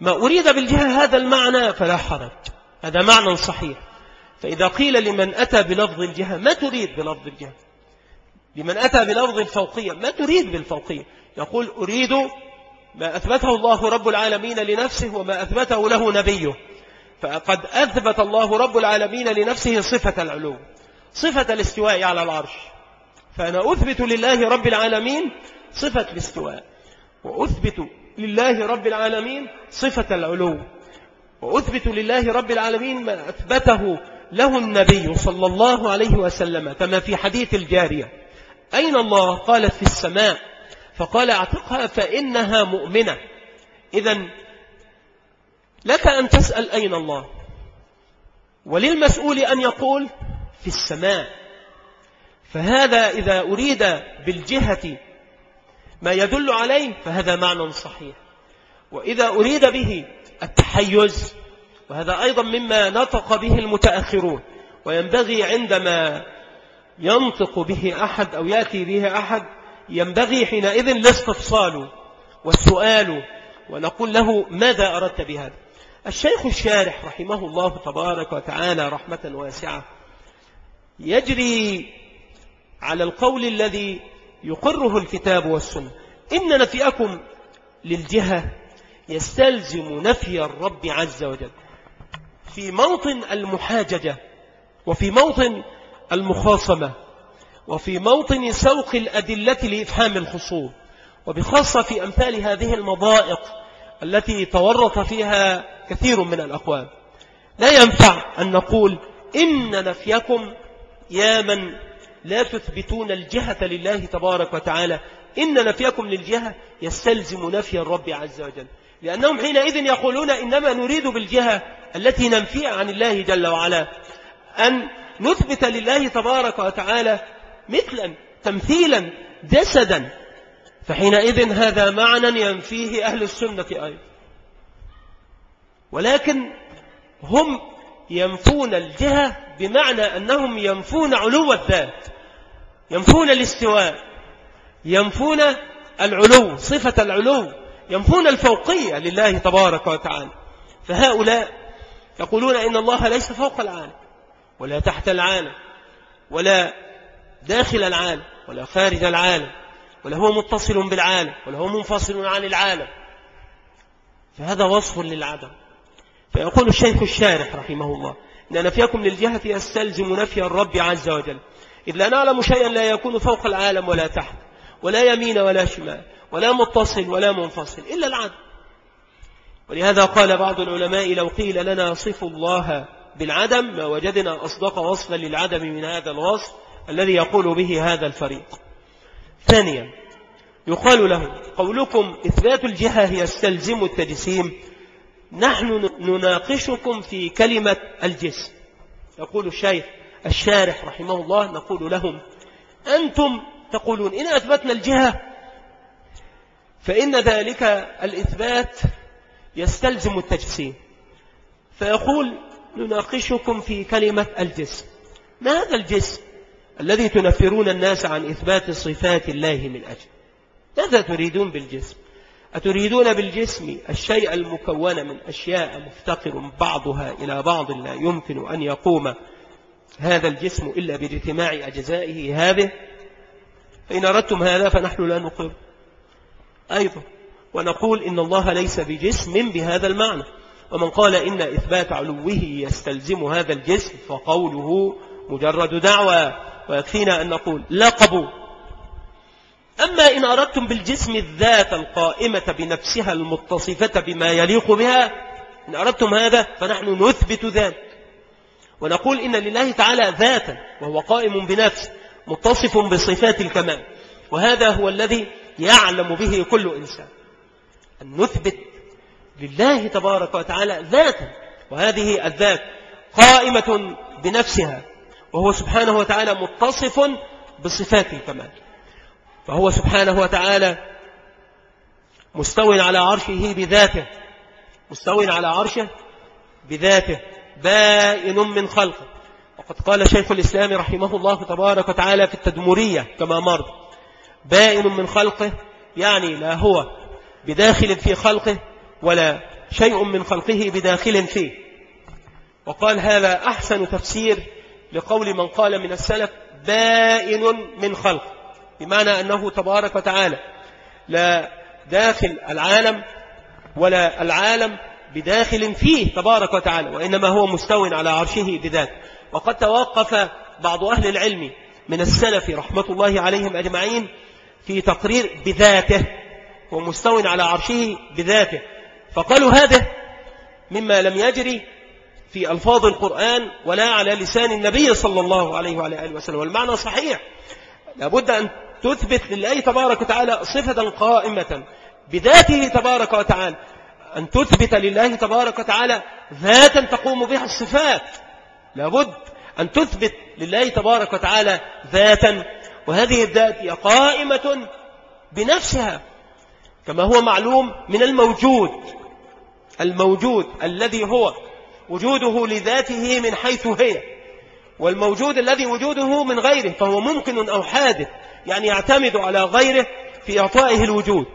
ما أريد بالجهة هذا المعنى فلا حرج. هذا معنى صحيح. فإذا قيل لمن أتى بلفظ الجهة ما تريد بلفظ الجهة؟ لمن أتى بلفظ الفوقية ما تريد بالفوقية؟ يقول أريد ما أثبته الله رب العالمين لنفسه وما أثبته له نبيه. فقد أثبت الله رب العالمين لنفسه صفة العلو صفة الاستواء على العرش. فأنا أثبت لله رب العالمين صفة الاستواء وأثبت لله رب العالمين صفة العلو وأثبت لله رب العالمين ما أثبته له النبي صلى الله عليه وسلم كما في حديث الجارية. أين الله؟ قالت في السماء. فقال اعتقها فإنها مؤمنة. إذا لك أن تسأل أين الله؟ وللمسؤول أن يقول في السماء. فهذا إذا أريد بالجهة ما يدل عليه فهذا معنى صحيح. وإذا أريد به التحيز وهذا أيضا مما نطق به المتأخرون وينبغي عندما ينطق به أحد أو يأتي به أحد ينبغي حينئذ الاستفصال والسؤال ونقول له ماذا أردت بهذا؟ الشيخ الشارح رحمه الله تبارك وتعالى رحمة واسعة يجري على القول الذي يقره الكتاب والسنة. إن نفيكم للجهة يستلزم نفي الرب عز وجل. في موطن المحاججة وفي موطن المخاصمة وفي موطن سوق الأدلة لإفهام الخصوم وبخاصة في أمثال هذه المضائق التي تورط فيها كثير من الأقوام لا ينفع أن نقول إن نفيكم يا من لا تثبتون الجهة لله تبارك وتعالى. إن نفيكم للجهة يستلزم نفي الرب عز وجل. لأنهم حينئذ يقولون إنما نريد بالجهة التي ننفيها عن الله جل وعلا. أن نثبت لله تبارك وتعالى مثلا تمثيلا جسدا. فحينئذ هذا معنى ينفيه أهل السنة أيضا. ولكن هم ينفون الجهة بمعنى أنهم ينفون علو الذات ينفون الاستواء ينفون العلو صفة العلو ينفون الفوقية لله تبارك وتعالى. فهؤلاء يقولون إن الله ليس فوق العالم ولا تحت العالم ولا داخل العالم ولا خارج العالم ولا هو متصل بالعالم ولا هو منفصل عن العالم. فهذا وصف للعدم. فيقول الشيخ الشارح رحمه الله إن نفيكم للجهة يستلزم نفي الرب عز وجل. إذ لا نعلم شيئا لا يكون فوق العالم ولا تحت ولا يمين ولا شمال ولا متصل ولا منفصل إلا العدم. ولهذا قال بعض العلماء لو قيل لنا صفوا الله بالعدم ما وجدنا أصدق وصفا للعدم من هذا الوصف. الذي يقول به هذا الفريق. ثانيا يقال له قولكم إثبات الجهة يستلزم التجسيم. نحن نناقشكم في كلمة الجسم. يقول الشيخ الشارح رحمه الله نقول لهم أنتم تقولون إن أثبتنا الجهة فإن ذلك الإثبات يستلزم التجسيم. فيقول نناقشكم في كلمة الجسم. ما هذا الجسم؟ الذي تنفرون الناس عن إثبات صفات الله من أجل. ماذا تريدون بالجسم؟ أتريدون بالجسم الشيء المكون من أشياء مفتقر بعضها إلى بعض لا يمكن أن يقوم هذا الجسم إلا باجتماع أجزائه هذه؟ فإن أردتم هذا فنحن لا نقر. أيضا ونقول إن الله ليس بجسم بهذا المعنى. ومن قال إن إثبات علوه يستلزم هذا الجسم فقوله مجرد دعوة ويكفينا أن نقول لا قبول أما إن أردتم بالجسم الذات القائمة بنفسها المتصفة بما يليق بها إن أردتم هذا فنحن نثبت ذلك. ونقول إن لله تعالى ذاتا وهو قائم بنفسه متصف بصفات الكمال. وهذا هو الذي يعلم به كل إنسان. أن نثبت لله تبارك وتعالى ذاتا وهذه الذات قائمة بنفسها. وهو سبحانه وتعالى متصف بصفات الكمال فهو سبحانه وتعالى مستو على عرشه بذاته مستو على عرشه بذاته بائن من خلقه. وقد قال شيخ الإسلام رحمه الله تبارك وتعالى في التدمرية كما مر بائن من خلقه يعني لا هو بداخل في خلقه ولا شيء من خلقه بداخل فيه. وقال هذا أحسن تفسير لقول من قال من السلف بائن من خلقه بمعنى أنه تبارك وتعالى لا داخل العالم ولا العالم بداخل فيه تبارك وتعالى وإنما هو مستو على عرشه بذات وقد توقف بعض أهل العلم من السلف رحمة الله عليهم أجمعين في تقرير بذاته هو مستو على عرشه بذاته. فقالوا هذا مما لم يجري في ألفاظ القرآن ولا على لسان النبي صلى الله عليه وعلى آله وسلم والمعنى صحيح. لابد أن تثبت لله تبارك وتعالى صفة قائمة بذاته تبارك وتعالى أن تثبت لله تبارك وتعالى ذاتا تقوم بها الصفات. لابد أن تثبت لله تبارك وتعالى ذاتا وهذه الذات هي قائمة بنفسها كما هو معلوم من الموجود الموجود الذي هو وجوده لذاته من حيث هي. والموجود الذي وجوده من غيره فهو ممكن أو حادث يعني يعتمد على غيره في إعطائه الوجود.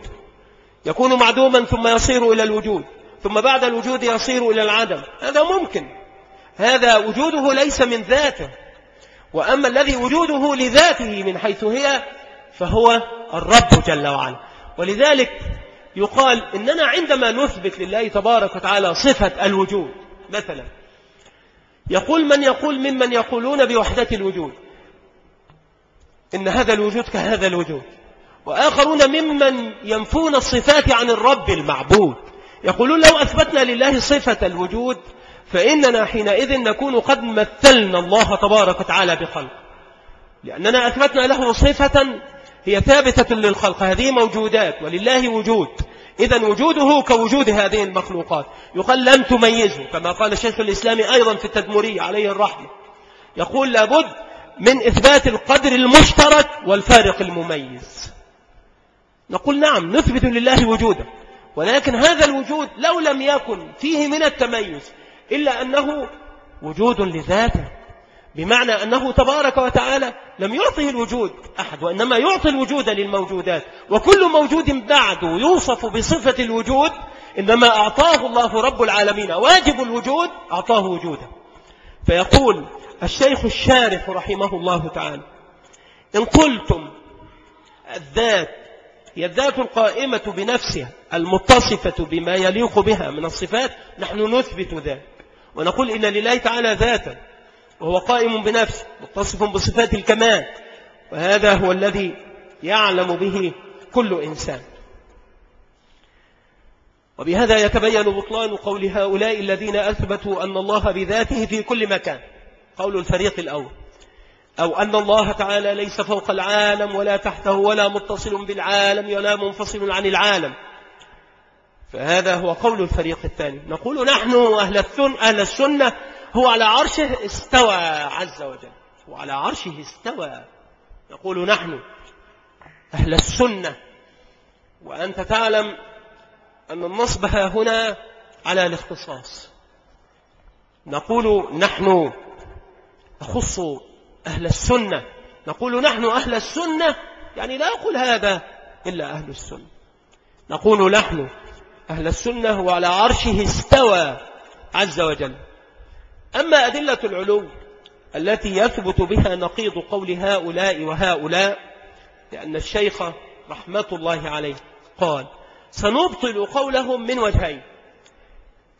يكون معدوما ثم يصير إلى الوجود ثم بعد الوجود يصير إلى العدم. هذا ممكن. هذا وجوده ليس من ذاته. وأما الذي وجوده لذاته من حيث هي فهو الرب جل وعلا. ولذلك يقال إننا عندما نثبت لله تبارك وتعالى صفة الوجود مثلا. يقول من يقول ممن يقولون بوحدة الوجود. إن هذا الوجود كهذا الوجود. وآخرون ممن ينفون الصفات عن الرب المعبود. يقولون لو أثبتنا لله صفة الوجود فإننا حينئذ نكون قد مثلنا الله تبارك وتعالى بخلق. لأننا أثبتنا له صفة هي ثابتة للخلق. هذه موجودات ولله وجود. إذا وجوده كوجود هذه المخلوقات. يقال لم تميزه كما قال شيخ الإسلام أيضا في التدمري عليه الرحمة. يقول لابد من إثبات القدر المشترك والفارق المميز. نقول نعم نثبت لله وجوده. ولكن هذا الوجود لو لم يكن فيه من التميز إلا أنه وجود لذاته. بمعنى أنه تبارك وتعالى لم يعطه الوجود أحد وإنما يعطي الوجود للموجودات. وكل موجود بعد يوصف بصفة الوجود إنما أعطاه الله رب العالمين. واجب الوجود أعطاه وجودا فيقول الشيخ الشارح رحمه الله تعالى إن قلتم الذات هي الذات القائمة بنفسها المتصفة بما يليق بها من الصفات نحن نثبت ذلك. ونقول إن لله تعالى ذاتا. وهو قائم بنفسه متصف بصفات الكمال وهذا هو الذي يعلم به كل إنسان. وبهذا يتبين بطلان قول هؤلاء الذين أثبتوا أن الله بذاته في كل مكان. قول الفريق الأول أو أن الله تعالى ليس فوق العالم ولا تحته ولا متصل بالعالم ولا منفصل عن العالم. فهذا هو قول الفريق الثاني. نقول نحن أهل أهل السنة هو على عرشه استوى عز وجل. هو على عرشه استوى. نقول نحن أهل السنة. وأنت تعلم أن النصب هنا على الاختصاص. نقول نحن نخص أهل السنة. نقول نحن أهل السنة يعني لا أقول هذا إلا أهل السنة. نقول نحن أهل السنة وعلى عرشه استوى عز وجل. أما أدلة العلو التي يثبت بها نقيض قول هؤلاء وهؤلاء لأن الشيخ رحمة الله عليه قال سنبطل قولهم من وجهين.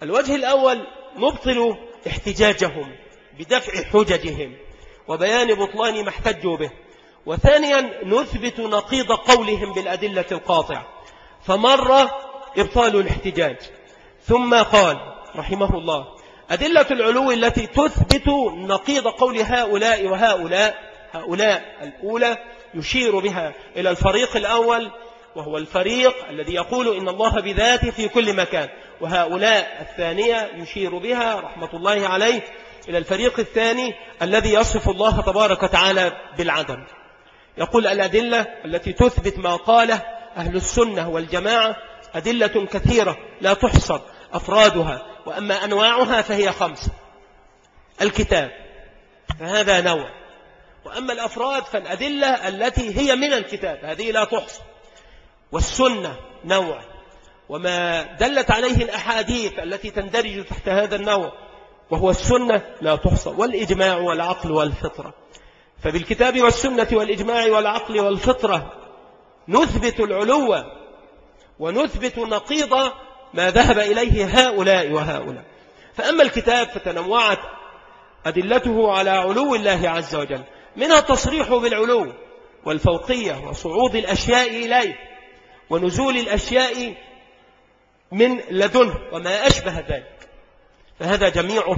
الوجه الأول نبطل احتجاجهم بدفع حججهم وبيان بطلان ما احتجوا به. وثانيا نثبت نقيض قولهم بالأدلة القاطعة. فمر إبطال الاحتجاج. ثم قال رحمه الله أدلة العلو التي تثبت نقيض قول هؤلاء وهؤلاء هؤلاء الأولى يشير بها إلى الفريق الأول وهو الفريق الذي يقول إن الله بذاته في كل مكان وهؤلاء الثانية يشير بها رحمة الله عليه إلى الفريق الثاني الذي يصف الله تبارك وتعالى بالعدم. يقول الأدلة التي تثبت ما قاله أهل السنة والجماعة أدلة كثيرة لا تحصر أفرادها. وأما أنواعها فهي خمسة الكتاب فهذا نوع. وأما الأفراد فالأدلة التي هي من الكتاب هذه لا تحصر والسنة نوع. وما دلت عليه الأحاديث التي تندرج تحت هذا النوع وهو السنة لا تحصى والإجماع والعقل والفطرة. فبالكتاب والسنة والإجماع والعقل والفطرة نثبت العلو ونثبت نقيض ما ذهب إليه هؤلاء وهؤلاء. فأما الكتاب فتنوعت أدلته على علو الله عز وجل. منها التصريح بالعلو والفوقية وصعود الأشياء إليه ونزول الأشياء من لدنه وما أشبه ذلك. فهذا جميعه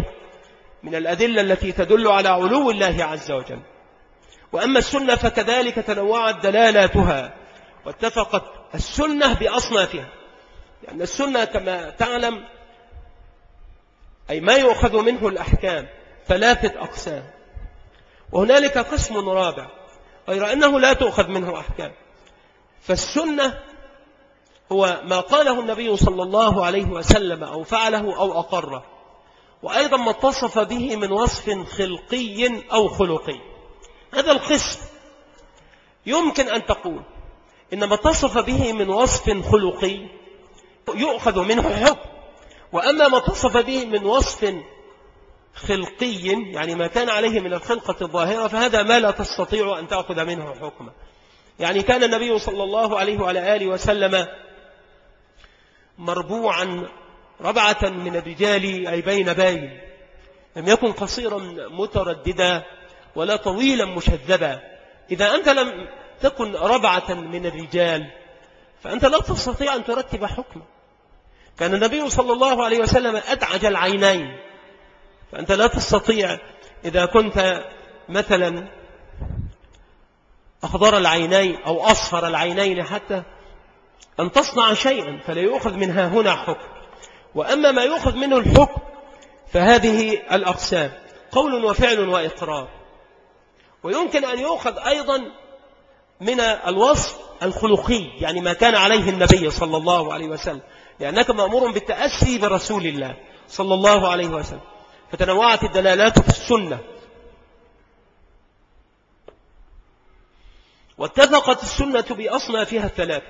من الأدلة التي تدل على علو الله عز وجل. وأما السنة فكذلك تنوعت دلالاتها واتفقت السنة بأصنافها. لأن السنة كما تعلم أي ما يؤخذ منه الأحكام ثلاثة أقسام. وهنالك قسم رابع غير أنه لا تؤخذ منه أحكام. فالسنة هو ما قاله النبي صلى الله عليه وسلم أو فعله أو أقره. وأيضا ما اتصف به من وصف خلقي أو خلقي. هذا القسم يمكن أن تقول إن ما اتصف به من وصف خلقي يؤخذ منه حكم وأما ما اتصف به من وصف خلقي يعني ما كان عليه من الخلقة الظاهرة فهذا ما لا تستطيع أن تأخذ منه حكما يعني كان النبي صلى الله عليه وعلى آله وسلم مربوعا ربعة من الرجال أي بين باين لم يكن قصيرا مترددا ولا طويلا مشذبا. إذا أنت لم تكن ربعة من الرجال فأنت لا تستطيع أن ترتب حكما كان النبي صلى الله عليه وسلم أدعج العينين. فأنت لا تستطيع إذا كنت مثلا أخضر العينين أو أصفر العينين حتى أن تصنع شيئا فلا يؤخذ منها هنا حكم. وأما ما يؤخذ منه الحكم فهذه الأقسام قول وفعل وإقرار. ويمكن أن يؤخذ أيضا من الوصف الخلقي يعني ما كان عليه النبي صلى الله عليه وسلم. لأنك مأمور بالتأسي برسول الله صلى الله عليه وسلم. فتنوعت الدلالات في السنة. واتفقت السنة بأصنافها الثلاثة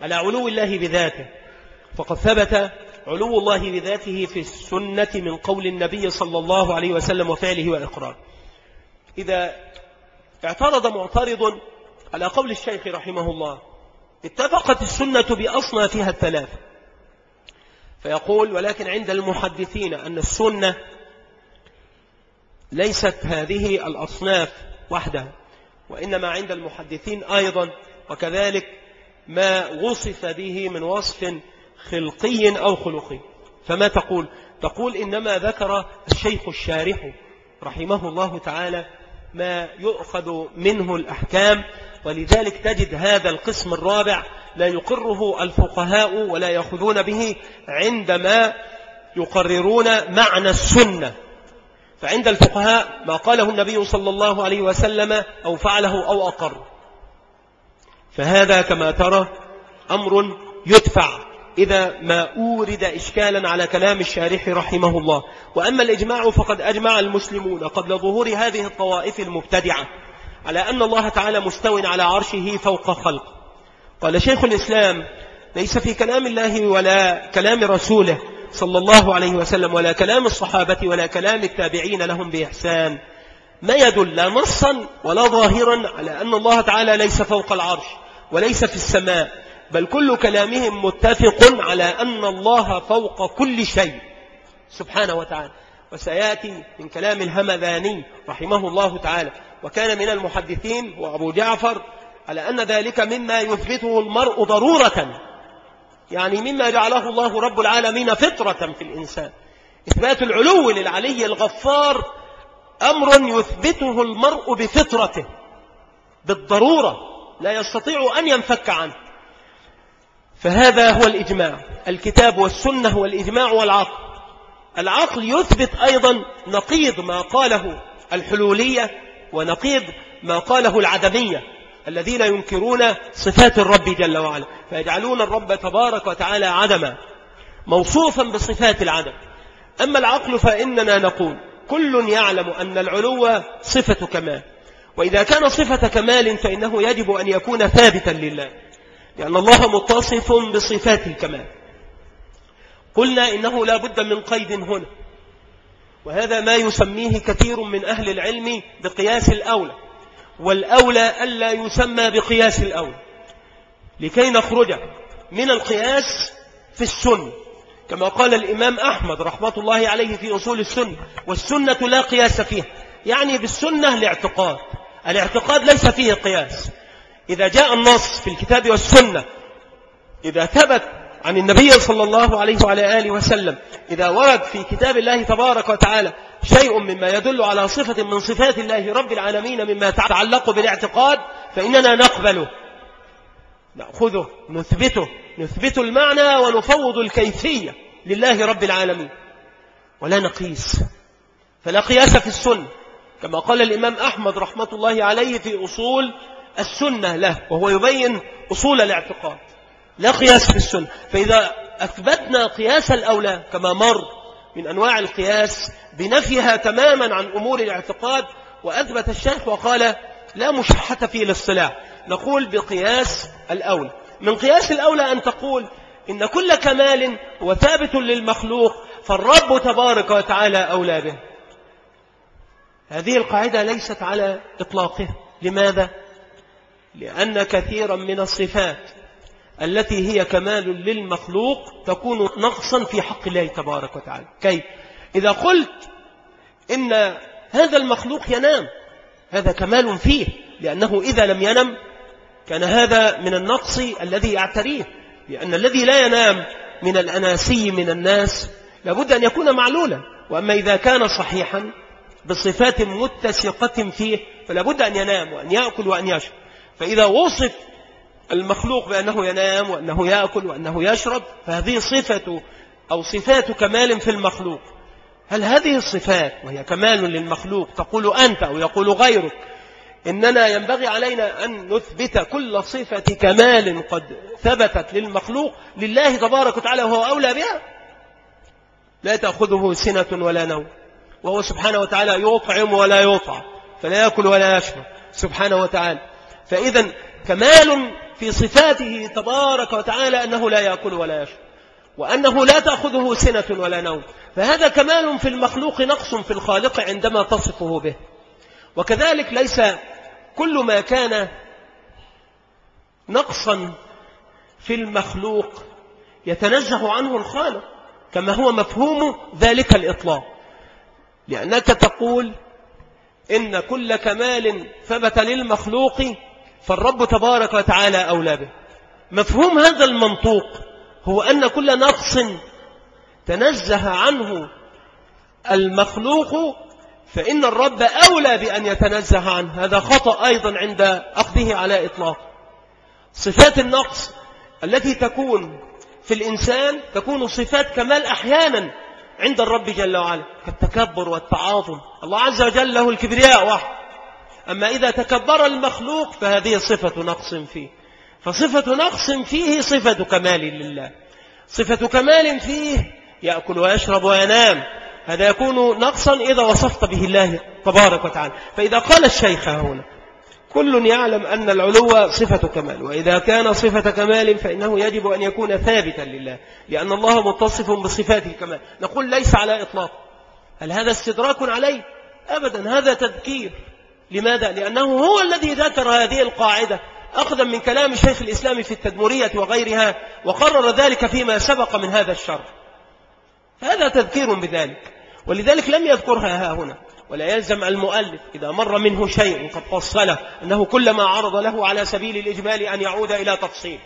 على علو الله بذاته. فقد ثبت علو الله بذاته في السنة من قول النبي صلى الله عليه وسلم وفعله وإقرار إذا اعترض معترض على قول الشيخ رحمه الله اتفقت السنة بأصنافها الثلاثة فيقول ولكن عند المحدثين أن السنة ليست هذه الأصناف وحدها وإنما عند المحدثين أيضا وكذلك ما وصف به من وصف خلقي أو خلقي. فما تقول؟ تقول إنما ذكر الشيخ الشارح رحمه الله تعالى ما يؤخذ منه الأحكام ولذلك تجد هذا القسم الرابع لا يقره الفقهاء ولا يأخذون به عندما يقررون معنى السنة. فعند الفقهاء ما قاله النبي صلى الله عليه وسلم أو فعله أو أقر. فهذا كما ترى أمر يدفع إذا ما أورد إشكالا على كلام الشارح رحمه الله. وأما الإجماع فقد أجمع المسلمون قبل ظهور هذه الطوائف المبتدعة. على أن الله تعالى مستو على عرشه فوق خلق. قال شيخ الإسلام ليس في كلام الله ولا كلام رسوله صلى الله عليه وسلم ولا كلام الصحابة ولا كلام التابعين لهم بإحسان. ما يدل لا نصا ولا ظاهرا على أن الله تعالى ليس فوق العرش وليس في السماء بل كل كلامهم متفق على أن الله فوق كل شيء. سبحانه وتعالى. وسيأتي من كلام الهمذاني رحمه الله تعالى. وكان من المحدثين وأبو جعفر على أن ذلك مما يثبته المرء ضرورة. يعني مما جعله الله رب العالمين فطرة في الإنسان. إثبات العلو للعلي الغفار أمر يثبته المرء بفطرته بالضرورة لا يستطيع أن ينفك عنه. فهذا هو الإجماع. الكتاب والسنة والإجماع والعقل. العقل يثبت أيضا نقيض ما قاله الحلولية ونقيض ما قاله العدمية الذين ينكرون صفات الرب جل وعلا فيجعلون الرب تبارك وتعالى عدما موصوفا بصفات العدم. أما العقل فإننا نقول كل يعلم أن العلو صفة كمال وإذا كان صفة كمال فإنه يجب أن يكون ثابتا لله لأن الله متصف بصفات الكمال. قلنا إنه لا بد من قيد هنا وهذا ما يسميه كثير من أهل العلم بقياس الأولى والأولى ألا يسمى بقياس الأولى. لكي نخرج من القياس في السنة كما قال الإمام أحمد رحمة الله عليه في أصول السنة والسنة لا قياس فيها. يعني بالسنة الاعتقاد الاعتقاد ليس فيه قياس. إذا جاء النص في الكتاب والسنة إذا ثبت عن النبي صلى الله عليه وعلى آله وسلم. إذا ورد في كتاب الله تبارك وتعالى شيء مما يدل على صفة من صفات الله رب العالمين مما تتعلق بالاعتقاد فإننا نقبله نأخذه نثبته نثبت المعنى ونفوض الكيفية لله رب العالمين. ولا نقيس. فلا قياس في السنة. كما قال الإمام أحمد رحمة الله عليه في أصول السنة له وهو يبين أصول الاعتقاد. لا قياس في السنة. فإذا أثبتنا قياس الأولى كما مر من أنواع القياس بنفيها تماما عن أمور الاعتقاد وأثبت الشيخ وقال لا مشحة في الاصطلاح. نقول بقياس الأولى من قياس الأولى أن تقول إن كل كمال هو ثابت للمخلوق فالرب تبارك وتعالى أولى به. هذه القاعدة ليست على إطلاقها لماذا؟ لأن كثيرا من الصفات التي هي كمال للمخلوق تكون نقصا في حق الله تبارك وتعالى. كيف؟ إذا قلت إن هذا المخلوق ينام هذا كمال فيه لأنه إذا لم ينم كان هذا من النقص الذي يعتريه لأن الذي لا ينام من الأناسي من الناس لابد أن يكون معلولا. وأما إذا كان صحيحا بصفات متسقة فيه فلابد أن ينام وأن يأكل وأن يشرب. فإذا وصف المخلوق بأنه ينام وأنه يأكل وأنه يشرب فهذه صفة أو صفات كمال في المخلوق. هل هذه الصفات وهي كمال للمخلوق تقول أنت أو يقول غيرك؟ إننا ينبغي علينا أن نثبت كل صفة كمال قد ثبتت للمخلوق لله تبارك وتعالى وهو أولى بها؟ لا تأخذه سنة ولا نوم. وهو سبحانه وتعالى يطعم ولا يطعم فلا يأكل ولا يشرب سبحانه وتعالى. فإذا كمال في صفاته تبارك وتعالى أنه لا يأكل ولا يشرب وأنه لا تأخذه سنة ولا نوم. فهذا كمال في المخلوق نقص في الخالق عندما تصفه به. وكذلك ليس كل ما كان نقصا في المخلوق يتنزه عنه الخالق كما هو مفهوم ذلك الإطلاق. لأنك تقول إن كل كمال ثبت للمخلوق فالرب تبارك وتعالى أولى به. مفهوم هذا المنطوق هو أن كل نقص تنزه عنه المخلوق فإن الرب أولى بأن يتنزه عنه. هذا خطأ أيضا عند أخذه على إطلاق. صفات النقص التي تكون في الإنسان تكون صفات كمال أحيانا عند الرب جل وعلا كالتكبر والتعاظم. الله عز وجل له الكبرياء واحد. أما إذا تكبر المخلوق فهذه صفة نقص فيه. فصفة نقص فيه صفة كمال لله. صفة كمال فيه يأكل ويشرب وينام. هذا يكون نقصا إذا وصفت به الله تبارك وتعالى. فإذا قال الشيخ هنا كل يعلم أن العلو صفة كمال. وإذا كان صفة كمال فإنه يجب أن يكون ثابتا لله. لأن الله متصف بصفات الكمال. نقول ليس على إطلاق. هل هذا استدراك عليه؟ أبدا هذا تذكير. لماذا؟ لأنه هو الذي ذكر هذه القاعدة أخذا من كلام شيخ الإسلام في التدمرية وغيرها وقرر ذلك فيما سبق من هذا الشر هذا تذكير بذلك. ولذلك لم يذكرها ها هنا. ولا يلزم المؤلف إذا مر منه شيء قد فصله أنه كلما عرض له على سبيل الإجمال أن يعود إلى تفصيل.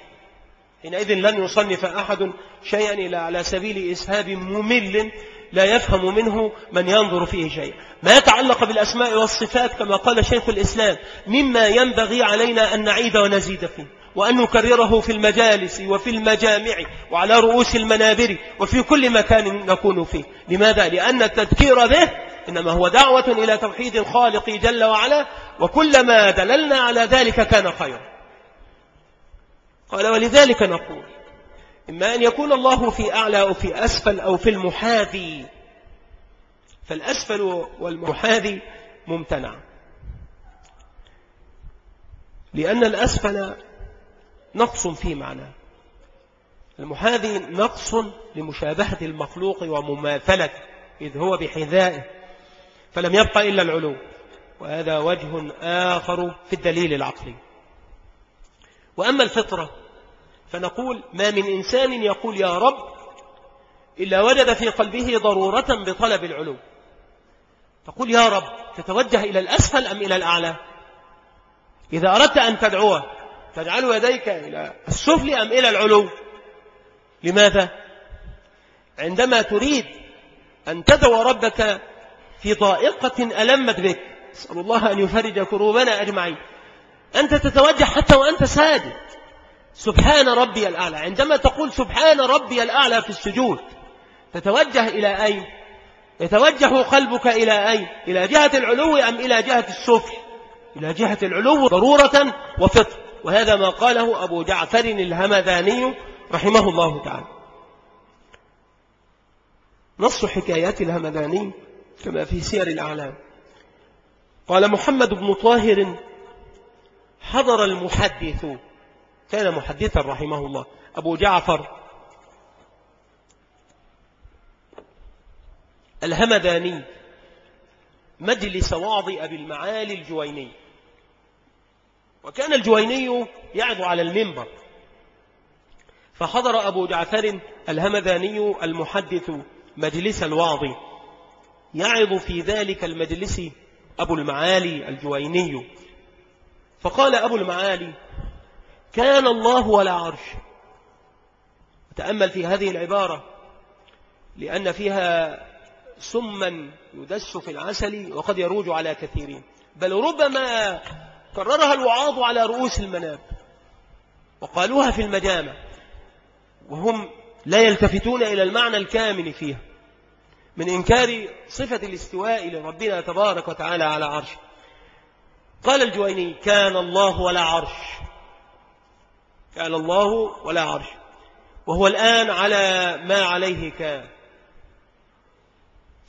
حينئذ لن يصنف أحد شيئا إلى على سبيل إسهاب ممل لا يفهم منه من ينظر فيه شيء. ما يتعلق بالأسماء والصفات كما قال شيخ الإسلام مما ينبغي علينا أن نعيد ونزيد فيه وأن نكرره في المجالس وفي المجامع وعلى رؤوس المنابر وفي كل مكان نكون فيه. لماذا؟ لأن التذكير به إنما هو دعوة إلى توحيد الخالق جل وعلا وكلما دللنا على ذلك كان خيرا. قال ولذلك نقول إما أن يكون الله في أعلى أو في أسفل أو في المحاذي. فالأسفل والمحاذي ممتنع. لأن الأسفل نقص في معناه المحاذي نقص لمشابهة المخلوق ومماثلته إذ هو بحذائه فلم يبقى إلا العلو. وهذا وجه آخر في الدليل العقلي. وأما الفطرة فنقول ما من إنسان يقول يا رب إلا وجد في قلبه ضرورة بطلب العلو تقول يا رب تتوجه إلى الأسفل أم إلى الأعلى؟ إذا أردت أن تدعوه تجعل يديك إلى السفل أم إلى العلو؟ لماذا؟ عندما تريد أن تدعو ربك في ضائقة ألمت بك أسأل الله أن يفرج كروبنا أجمعين. أنت تتوجه حتى وأنت ساجد. سبحان ربي الأعلى. عندما تقول سبحان ربي الأعلى في السجود تتوجه إلى أين؟ يتوجه قلبك إلى أين؟ إلى جهة العلو أم إلى جهة السفل؟ إلى جهة العلو ضرورة وفطر. وهذا ما قاله أبو جعفر الهمذاني رحمه الله تعالى. نص حكايات الهمذاني كما في سير الأعلام. قال محمد بن طاهر حضر المحدث كان محدثا رحمه الله. أبو جعفر الهمداني مجلس واعظ أبي المعالي الجويني. وكان الجويني يعظ على المنبر. فحضر أبو جعفر الهمداني المحدث مجلس الواعظ يعظ في ذلك المجلس أبو المعالي الجويني. فقال أبو المعالي كان الله ولا عرش تأمل في هذه العبارة لأن فيها سما يدس في العسل وقد يروج على كثيرين. بل ربما كررها الوعاظ على رؤوس المناب وقالوها في المجامع وهم لا يلتفتون إلى المعنى الكامل فيها من إنكار صفة الاستواء لربنا تبارك وتعالى على عرشه. قال الجويني كان الله ولا عرش. كان الله ولا عرش. وهو الآن على ما عليه كان.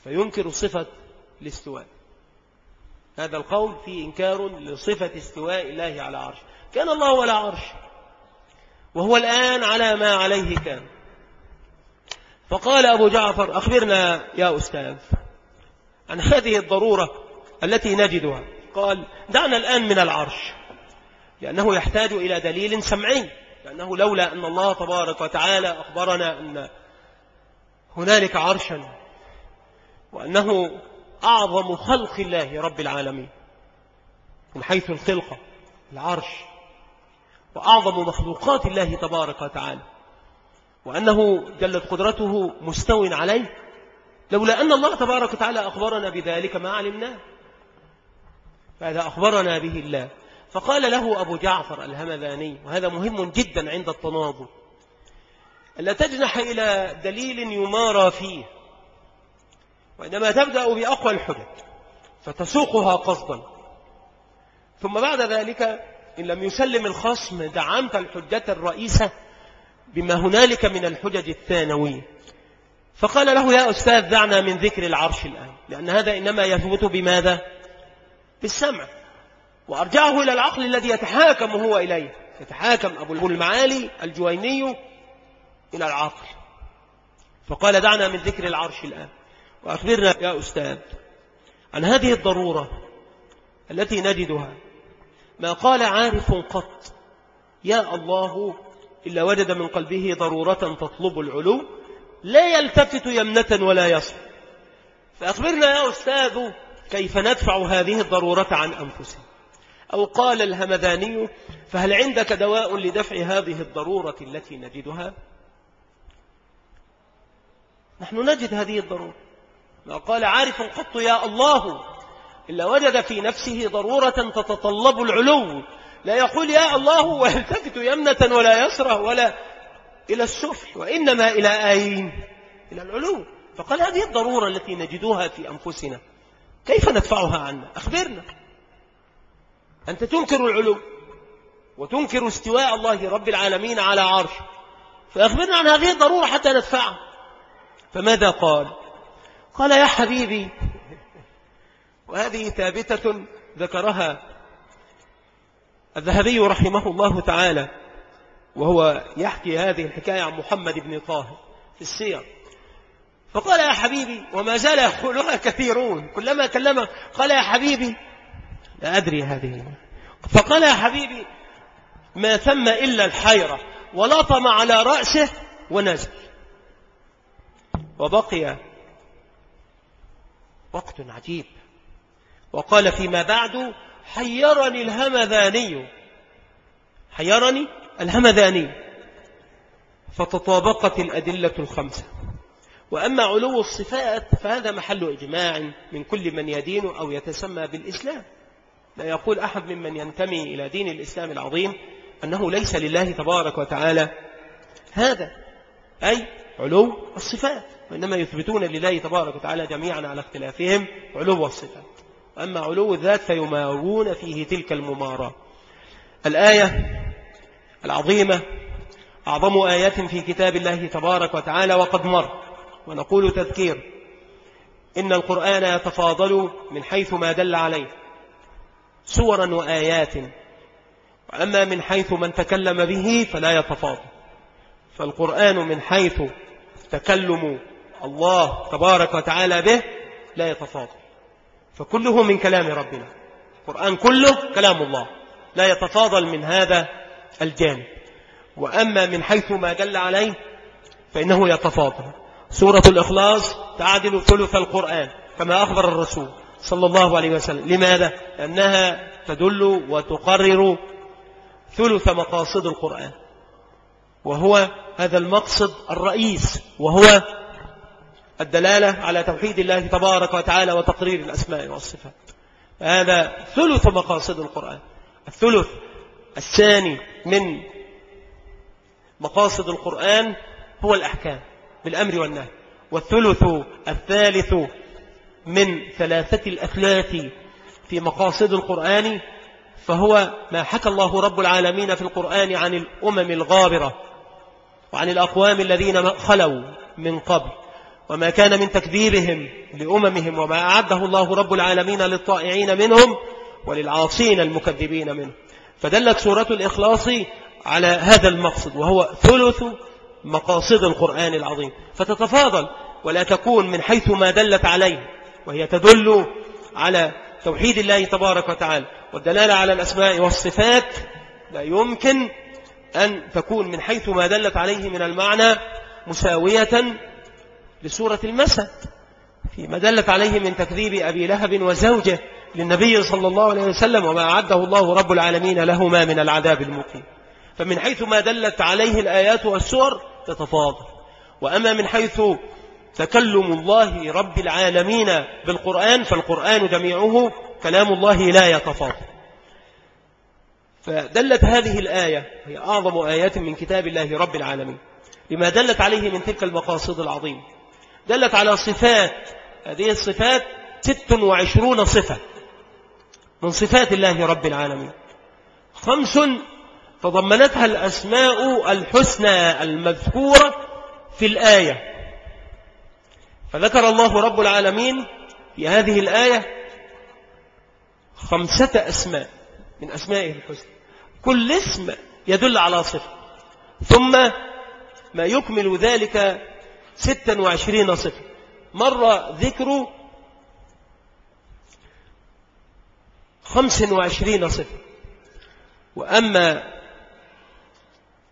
فينكر صفة الاستواء. هذا القول فيه إنكار لصفة استواء الله على عرش. كان الله ولا عرش. وهو الآن على ما عليه كان. فقال أبو جعفر أخبرنا يا أستاذ عن هذه الضرورة التي نجدها. قال دعنا الآن من العرش. لأنه يحتاج إلى دليل سمعي. لأنه لولا أن الله تبارك وتعالى أخبرنا أن هنالك عرشا وأنه أعظم خلق الله رب العالمين من حيث الخلقة العرش وأعظم مخلوقات الله تبارك وتعالى وأنه جلت قدرته مستو عليه. لولا أن الله تبارك وتعالى أخبرنا بذلك ما علمناه فهذا أخبرنا به الله. فقال له أبو جعفر الهمذاني وهذا مهم جدا عند التناظر ألا تجنح إلى دليل يمارى فيه وإنما تبدأ بأقوى الحجج فتسوقها قصدا. ثم بعد ذلك إن لم يسلم الخصم دعمت الحجة الرئيسة بما هنالك من الحجج الثانوية فقال له يا أستاذ دعنا من ذكر العرش الآن لأن هذا إنما يثبت بماذا؟ بالسمع. وأرجعه إلى العقل الذي يتحاكم هو إليه. يتحاكم أبو المعالي الجويني إلى العقل. فقال دعنا من ذكر العرش الآن. وأخبرنا يا أستاذ عن هذه الضرورة التي نجدها. ما قال عارف قط يا الله إلا وجد من قلبه ضرورة تطلب العلو لا يلتفت يمنة ولا يصل فأخبرنا يا أستاذ كيف ندفع هذه الضرورة عن أنفسنا. أو قال الهمذاني فهل عندك دواء لدفع هذه الضرورة التي نجدها؟ نحن نجد هذه الضرورة. ما قال عارف قط يا الله إلا وجد في نفسه ضرورة تتطلب العلو. لا يقول يا الله ويلتفت يمنة ولا يسرى ولا إلى السفل وإنما إلى أين إلى العلو. فقال هذه الضرورة التي نجدها في أنفسنا كيف ندفعها عنا؟ أخبرنا. أنت تنكر العلو وتنكر استواء الله رب العالمين على عرش. فأخبرنا عن هذه الضرورة حتى ندفعها فماذا قال؟ قال يا حبيبي وهذه ثابتة ذكرها الذهبي رحمه الله تعالى وهو يحكي هذه الحكاية عن محمد بن طاهر في السير. فقال يا حبيبي وما زال يقولها كثيرون كلما كلمه قال يا حبيبي لا أدري هذه. فقال يا حبيبي ما ثم إلا الحيرة ولطم على رأسه ونزل. وبقي وقت عجيب. وقال فيما بعد حيرني الهمذاني. حيرني الهمذاني. فتطابقت الأدلة الخمسة. وأما علو الصفات فهذا محل إجماع من كل من يدين أو يتسمى بالإسلام. لا يقول أحد ممن ينتمي إلى دين الإسلام العظيم أنه ليس لله تبارك وتعالى هذا أي علو الصفات وإنما يثبتون لله تبارك وتعالى جميعا على اختلافهم علو الصفات أما علو الذات فيمارون فيه تلك المماراة الآية العظيمة أعظم آيات في كتاب الله تبارك وتعالى وقد مر. ونقول تذكير إن القرآن يتفاضل من حيث ما دل عليه. سورا وآيات. وأما من حيث من تكلم به فلا يتفاضل. فالقرآن من حيث تكلم الله تبارك وتعالى به لا يتفاضل. فكله من كلام ربنا. القرآن كله كلام الله. لا يتفاضل من هذا الجانب. وأما من حيث ما دل عليه فإنه يتفاضل. سورة الإخلاص تعدل ثلث القرآن كما أخبر الرسول. صلى الله عليه وسلم. لماذا؟ لأنها تدل وتقرر ثلث مقاصد القرآن. وهو هذا المقصد الرئيس وهو الدلالة على توحيد الله تبارك وتعالى وتقرير الأسماء والصفات. هذا ثلث مقاصد القرآن. الثلث الثاني من مقاصد القرآن هو الأحكام بالأمر والنهي. والثلث الثالث من ثلاثة الأثلاث في مقاصد القرآن فهو ما حكى الله رب العالمين في القرآن عن الأمم الغابرة وعن الأقوام الذين خلوا من قبل وما كان من تكذيبهم لأممهم وما أعده الله رب العالمين للطائعين منهم وللعاصين المكذبين منهم فدلت سورة الإخلاص على هذا المقصد وهو ثلث مقاصد القرآن العظيم. فتتفاضل ولا تكون من حيث ما دلت عليه. وهي تدل على توحيد الله تبارك وتعالى. والدلالة على الأسماء والصفات لا يمكن أن تكون من حيث ما دلت عليه من المعنى مساوية لسورة المسد فيما دلت عليه من تكذيب أبي لهب وزوجة للنبي صلى الله عليه وسلم وما أعده الله رب العالمين لهما من العذاب المقيم. فمن حيث ما دلت عليه الآيات والسور تتفاضل. وأما من حيث تكلم الله رب العالمين بالقرآن فالقرآن جميعه كلام الله لا يتفاضل فدلت هذه الآية هي أعظم آيات من كتاب الله رب العالمين لما دلت عليه من تلك المقاصد العظيمة دلت على صفات هذه الصفات ست وعشرون صفة من صفات الله رب العالمين. خمس تضمنتها الأسماء الحسنى المذكورة في الآية. فذكر الله رب العالمين في هذه الآية خمسة أسماء من أسمائه الحسنى. كل اسم يدل على صفة. ثم ما يكمل ذلك ستا وعشرين صفة. مر ذكر خمس وعشرين صفة. وأما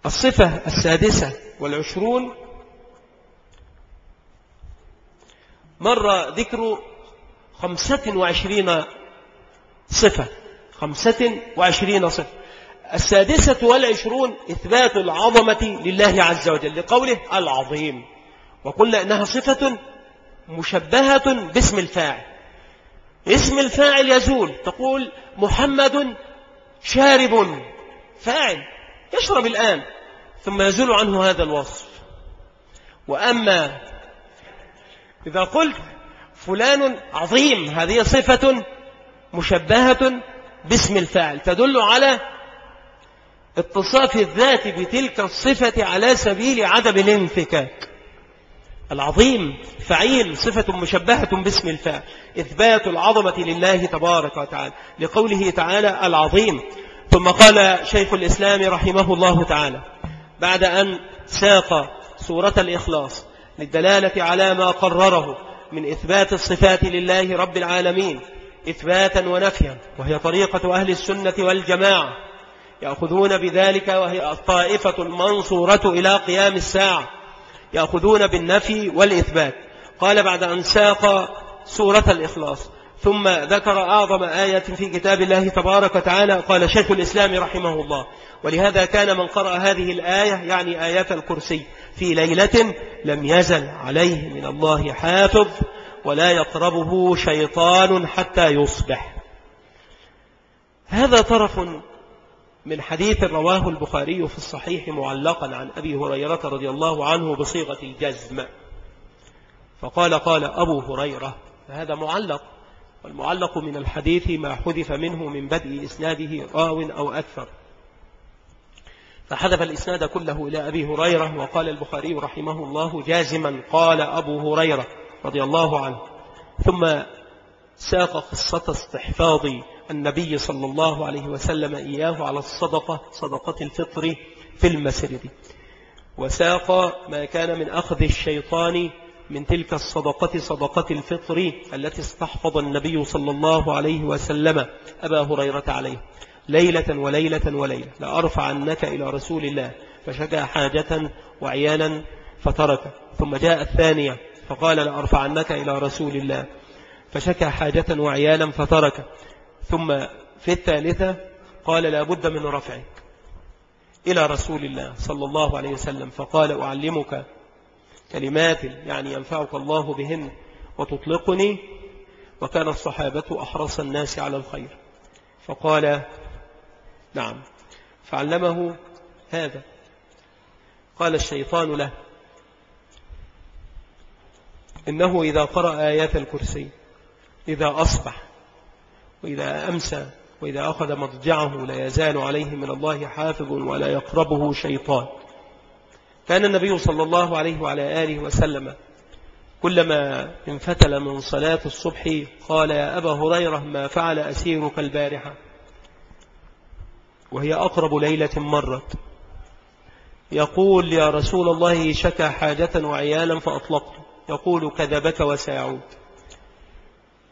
الصفة السادسة والعشرون مر ذكر خمسة وعشرين صفة. خمسة وعشرين صفة. السادسة والعشرون إثبات العظمة لله عز وجل لقوله العظيم. وقلنا إنها صفة مشبهة باسم الفاعل. اسم الفاعل يزول. تقول محمد شارب فاعل. يشرب الآن. ثم يزول عنه هذا الوصف. وأما إذا قلت فلان عظيم هذه صفة مشبهة باسم الفاعل تدل على اتصاف الذات بتلك الصفة على سبيل عدم الانفكاك. العظيم فعيل صفة مشبهة باسم الفاعل. إثبات العظمة لله تبارك وتعالى لقوله تعالى العظيم. ثم قال شيخ الإسلام رحمه الله تعالى بعد أن ساق سورة الإخلاص للدلالة على ما قرره من إثبات الصفات لله رب العالمين إثباتا ونفيا وهي طريقة أهل السنة والجماعة يأخذون بذلك وهي الطائفة المنصورة إلى قيام الساعة يأخذون بالنفي والإثبات. قال بعد أن ساق سورة الإخلاص ثم ذكر أعظم آية في كتاب الله تبارك وتعالى قال شيخ الإسلام رحمه الله ولهذا كان من قرأ هذه الآية يعني آيات الكرسي في ليلة لم يزل عليه من الله حافظ ولا يقربه شيطان حتى يصبح. هذا طرف من حديث رواه البخاري في الصحيح معلقا عن أبي هريرة رضي الله عنه بصيغة الجزم. فقال قال أبو هريرة فهذا معلق والمعلق من الحديث ما حذف منه من بدء إسناده راو أو أكثر. فحذف الإسناد كله إلى أبي هريرة وقال البخاري رحمه الله جازما قال أبو هريرة رضي الله عنه. ثم ساق قصة استحفاظ النبي صلى الله عليه وسلم إياه على الصدقة صدقة الفطر في المسجد. وساق ما كان من أخذ الشيطان من تلك الصدقة صدقة الفطر التي استحفظ النبي صلى الله عليه وسلم أبا هريرة عليه. ليلة وليلة وليلة. لأرفعنك إلى رسول الله. فشكى حاجة وعيانا فترك. ثم جاء الثانية. فقال لأرفعنك إلى رسول الله. فشكى حاجة وعيانا فترك. ثم في الثالثة قال لا بد من رفعك إلى رسول الله صلى الله عليه وسلم. فقال أعلمك كلمات يعني ينفعك الله بهن وتطلقني. وكان الصحابة أحرص الناس على الخير. فقال نعم. فعلمه هذا. قال الشيطان له إنه إذا قرأ آيات الكرسي إذا أصبح وإذا أمسى وإذا أخذ مضجعه لا يزال عليه من الله حافظ ولا يقربه شيطان. كان النبي صلى الله عليه وعلى آله وسلم كلما انفتل من صلاة الصبح قال يا أبا هريرة ما فعل أسيرك البارحة؟ وهي أقرب ليلة مرت. يقول يا رسول الله شكى حاجة وعيالا فأطلقت. يقول كذبك وسيعود.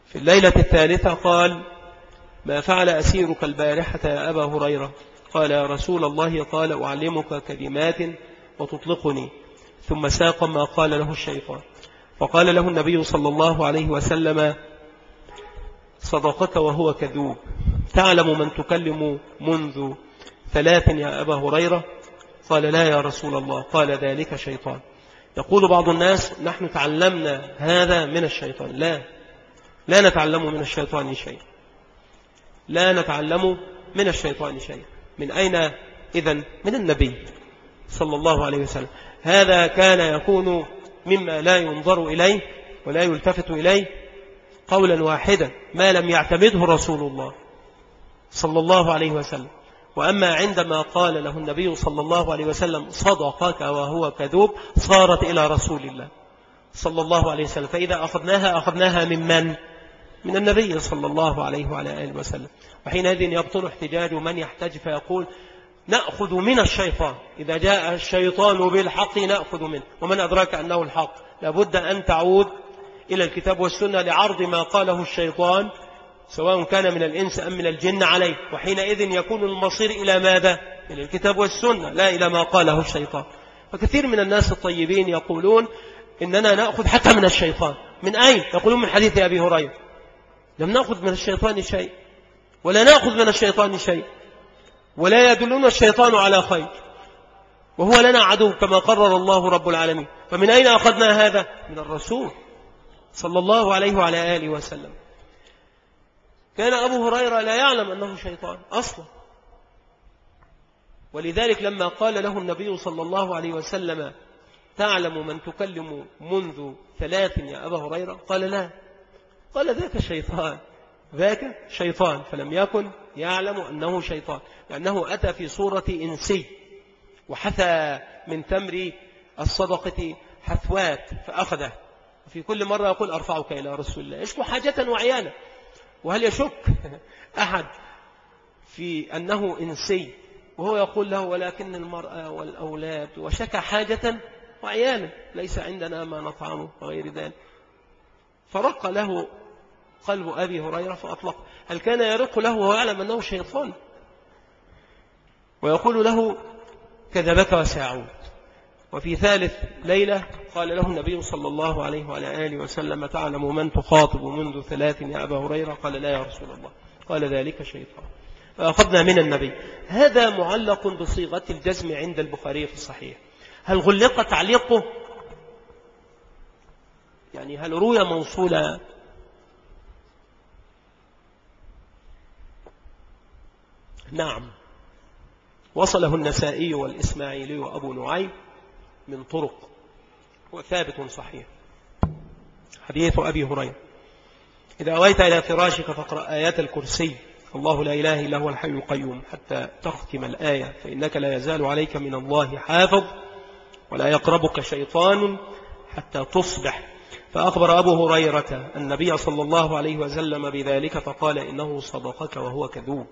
في الليلة الثالثة قال ما فعل أسيرك البارحة يا أبا هريرة؟ قال يا رسول الله قال أعلمك كلمات وتطلقني. ثم ساق ما قال له الشيطان. فقال له النبي صلى الله عليه وسلم صدقك وهو كذوب. تعلم من تكلم منذ ثلاث يا أبا هريرة؟ قال لا يا رسول الله قال ذلك شيطان. يقول بعض الناس نحن تعلمنا هذا من الشيطان. لا لا نتعلم من الشيطان شيء. لا نتعلم من الشيطان شيء. من أين؟ إذن من النبي صلى الله عليه وسلم. هذا كان يكون مما لا ينظر إليه ولا يلتفت إليه قولا واحدا ما لم يعتمده رسول الله. صلى الله عليه وسلم. وأما عندما قال له النبي صلى الله عليه وسلم صدقك وهو كذوب صارت إلى رسول الله صلى الله عليه وسلم. فإذا أخذناها أخذناها من من؟ من النبي صلى الله عليه وعلى آله وسلم. وحينئذ يبطل احتجاج من يحتج فيقول نأخذ من الشيطان. إذا جاء الشيطان بالحق نأخذ منه. ومن أدراك أنه الحق؟ لابد أن تعود إلى الكتاب والسنة لعرض ما قاله الشيطان سواء كان من الإنس أم من الجن عليه. وحينئذ يكون المصير إلى ماذا؟ إلى الكتاب والسنة لا إلى ما قاله الشيطان. فكثير من الناس الطيبين يقولون إننا نأخذ حتى من الشيطان. من أين؟ يقولون من حديث أبي هريرة. لم نأخذ من الشيطان شيء ولا نأخذ من الشيطان شيء ولا يدلون الشيطان على خير. وهو لنا عدو كما قرر الله رب العالمين. فمن أين أخذنا هذا؟ من الرسول صلى الله عليه وعلى آله وسلم. كان أبو هريرة لا يعلم أنه شيطان أصلا. ولذلك لما قال له النبي صلى الله عليه وسلم تعلم من تكلم منذ ثلاث يا أبا هريرة؟ قال لا. قال ذاك شيطان ذاك شيطان فلم يكن يعلم أنه شيطان لأنه أتى في صورة إنسي وحثى من تمر الصدقة حثوات فأخذه. في كل مرة يقول أرفعك إلى رسول الله. يشكو حاجة وعيانا. وهل يشك أحد في أنه إنسي؟ وهو يقول له ولكن المرأة والأولاد وشكى حاجة وعيانا ليس عندنا ما نطعمه وغير ذلك. فرق له قلب أبي هريرة فأطلق. هل كان يرق له؟ وهو يعلم أنه شيطان. ويقول له كذبك وساعود وفي ثالث ليلة قال له النبي صلى الله عليه وعلى آله وسلم تعلم من تخاطب منذ ثلاث يا أبا هريرة؟ قال لا يا رسول الله. قال ذلك شيطان. فأخذنا من النبي. هذا معلق بصيغة الجزم عند البخاري في الصحيح. هل غلق تعليقه؟ يعني هل روي موصولا؟ نعم. وصله النسائي والإسماعيلي وأبو نعيم. من طرق وثابت صحيح. حديث أبي هريرة. إذا أويت إلى فراشك فاقرأ آيات الكرسي. الله لا إله إلا هو الحي القيوم. حتى تختم الآية فإنك لا يزال عليك من الله حافظ ولا يقربك شيطان حتى تصبح. فأخبر أبو هريرة النبي صلى الله عليه وسلم بذلك فقال إنه صدقك وهو كذوب.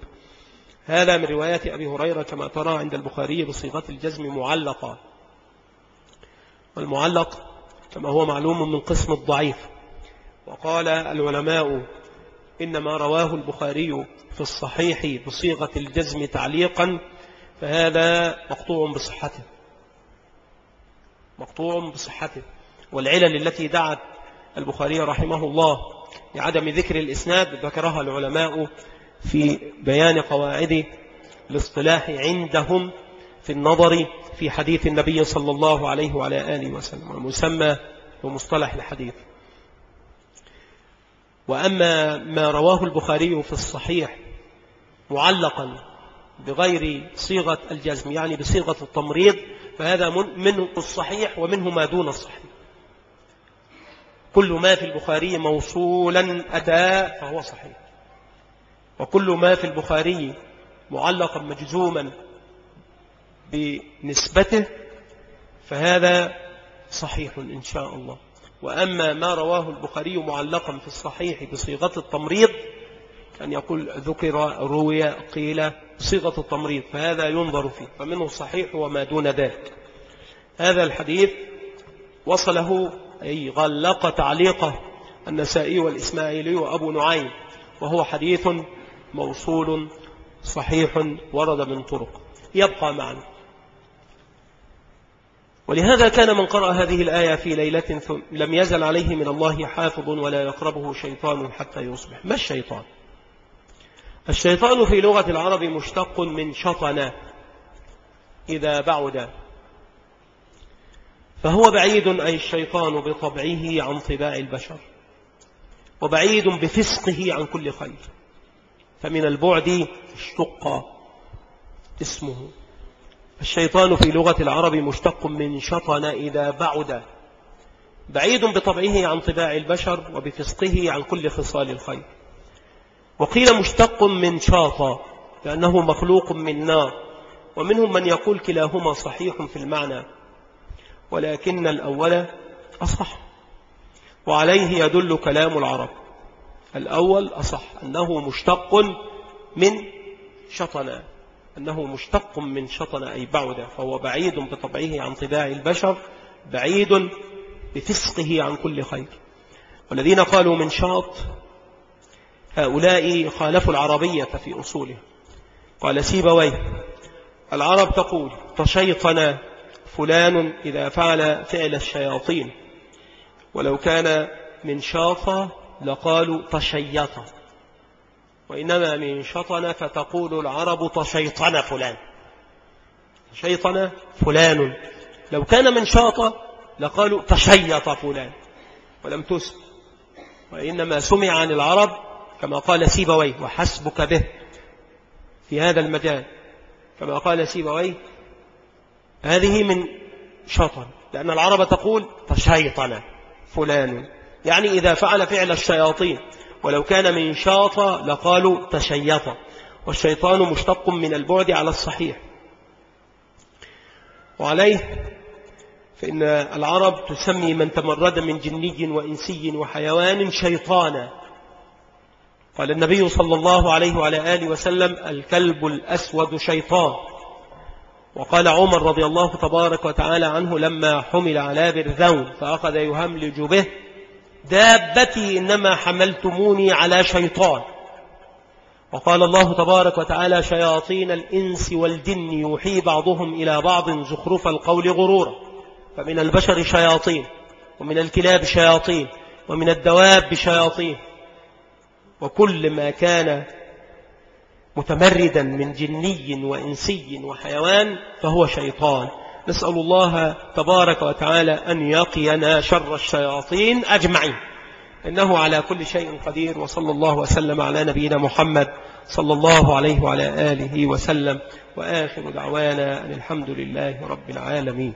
هذا من رواية أبي هريرة كما ترى عند البخاري بصيغة الجزم معلقة. والمعلق كما هو معلوم من قسم الضعيف. وقال العلماء إنما رواه البخاري في الصحيح بصيغة الجزم تعليقا فهذا مقطوع بصحته. مقطوع بصحته. والعلل التي دعت البخاري رحمه الله لعدم ذكر الإسناد ذكرها العلماء في بيان قواعد الاصطلاح عندهم في النظر في حديث النبي صلى الله عليه وعلى آله وسلم المسمى ومصطلح الحديث. وأما ما رواه البخاري في الصحيح معلقا بغير صيغة الجزم يعني بصيغة التمريض فهذا منه الصحيح ومنه ما دون الصحيح. كل ما في البخاري موصولا أتى فهو صحيح. وكل ما في البخاري معلقا مجزوما بنسبته فهذا صحيح إن شاء الله. وأما ما رواه البخاري معلقا في الصحيح بصيغة التمريض أن يقول ذكر روي قيل صيغة التمريض فهذا ينظر فيه فمنه الصحيح وما دون ذلك. هذا الحديث وصله أي غلق تعليقه النسائي والإسماعيلي وأبو نعيم وهو حديث موصول صحيح ورد من طرق. يبقى معنا. ولهذا كان من قرأ هذه الآية في ليلة لم يزل عليه من الله حافظ ولا يقربه شيطان حتى يصبح. ما الشيطان؟ الشيطان في لغة العرب مشتق من شطن إذا بعد. فهو بعيد أي الشيطان بطبعه عن طباع البشر وبعيد بفسقه عن كل خير. فمن البعد اشتق اسمه. الشيطان في لغة العرب مشتق من شطن إذا بعد. بعيد بطبعه عن طباع البشر وبفسقه عن كل خصال الخير. وقيل مشتق من شاطا لأنه مخلوق من نار ومنهم من يقول كلاهما صحيح في المعنى. ولكن الأول أصح وعليه يدل كلام العرب. الأول أصح أنه مشتق من شطنا أنه مشتق من شطن أي بعد فهو بعيد بطبعه عن طباع البشر بعيد بفسقه عن كل خير. والذين قالوا من شاط هؤلاء خالفوا العربية في أصوله. قال سيبويه العرب تقول تشيطن فلان إذا فعل فعل الشياطين ولو كان من شاط لقالوا تشيط. وإنما من شطن فتقول العرب تشيطن فلان. تشيطن فلان. لو كان من شاط لقالوا تشيط فلان. ولم تسم وإنما سمع عن العرب كما قال سيبويه وحسبك به في هذا المجال. كما قال سيبويه هذه من شطن. لأن العرب تقول تشيطن فلان. يعني إذا فعل فعل الشياطين ولو كان من شاط لقالوا تشيط والشيطان مشتق من البعد على الصحيح. وعليه فإن العرب تسمي من تمرد من جني وإنسي وحيوان شيطانا. قال النبي صلى الله عليه وعلى آله وسلم الكلب الأسود شيطان. وقال عمر رضي الله تبارك وتعالى عنه لما حمل على برذون فأخذ يهملج به دابتي إنما حملتموني على شيطان. وقال الله تبارك وتعالى شياطين الإنس والجن يوحي بعضهم إلى بعض زخرف القول غرورا. فمن البشر شياطين ومن الكلاب شياطين ومن الدواب شياطين. وكل ما كان متمردا من جني وإنسي وحيوان فهو شيطان. نسأل الله تبارك وتعالى أن يقينا شر الشياطين أجمعين. إنه على كل شيء قدير وصلى الله وسلم على نبينا محمد صلى الله عليه وعلى آله وسلم. وآخر دعوانا أن الحمد لله رب العالمين.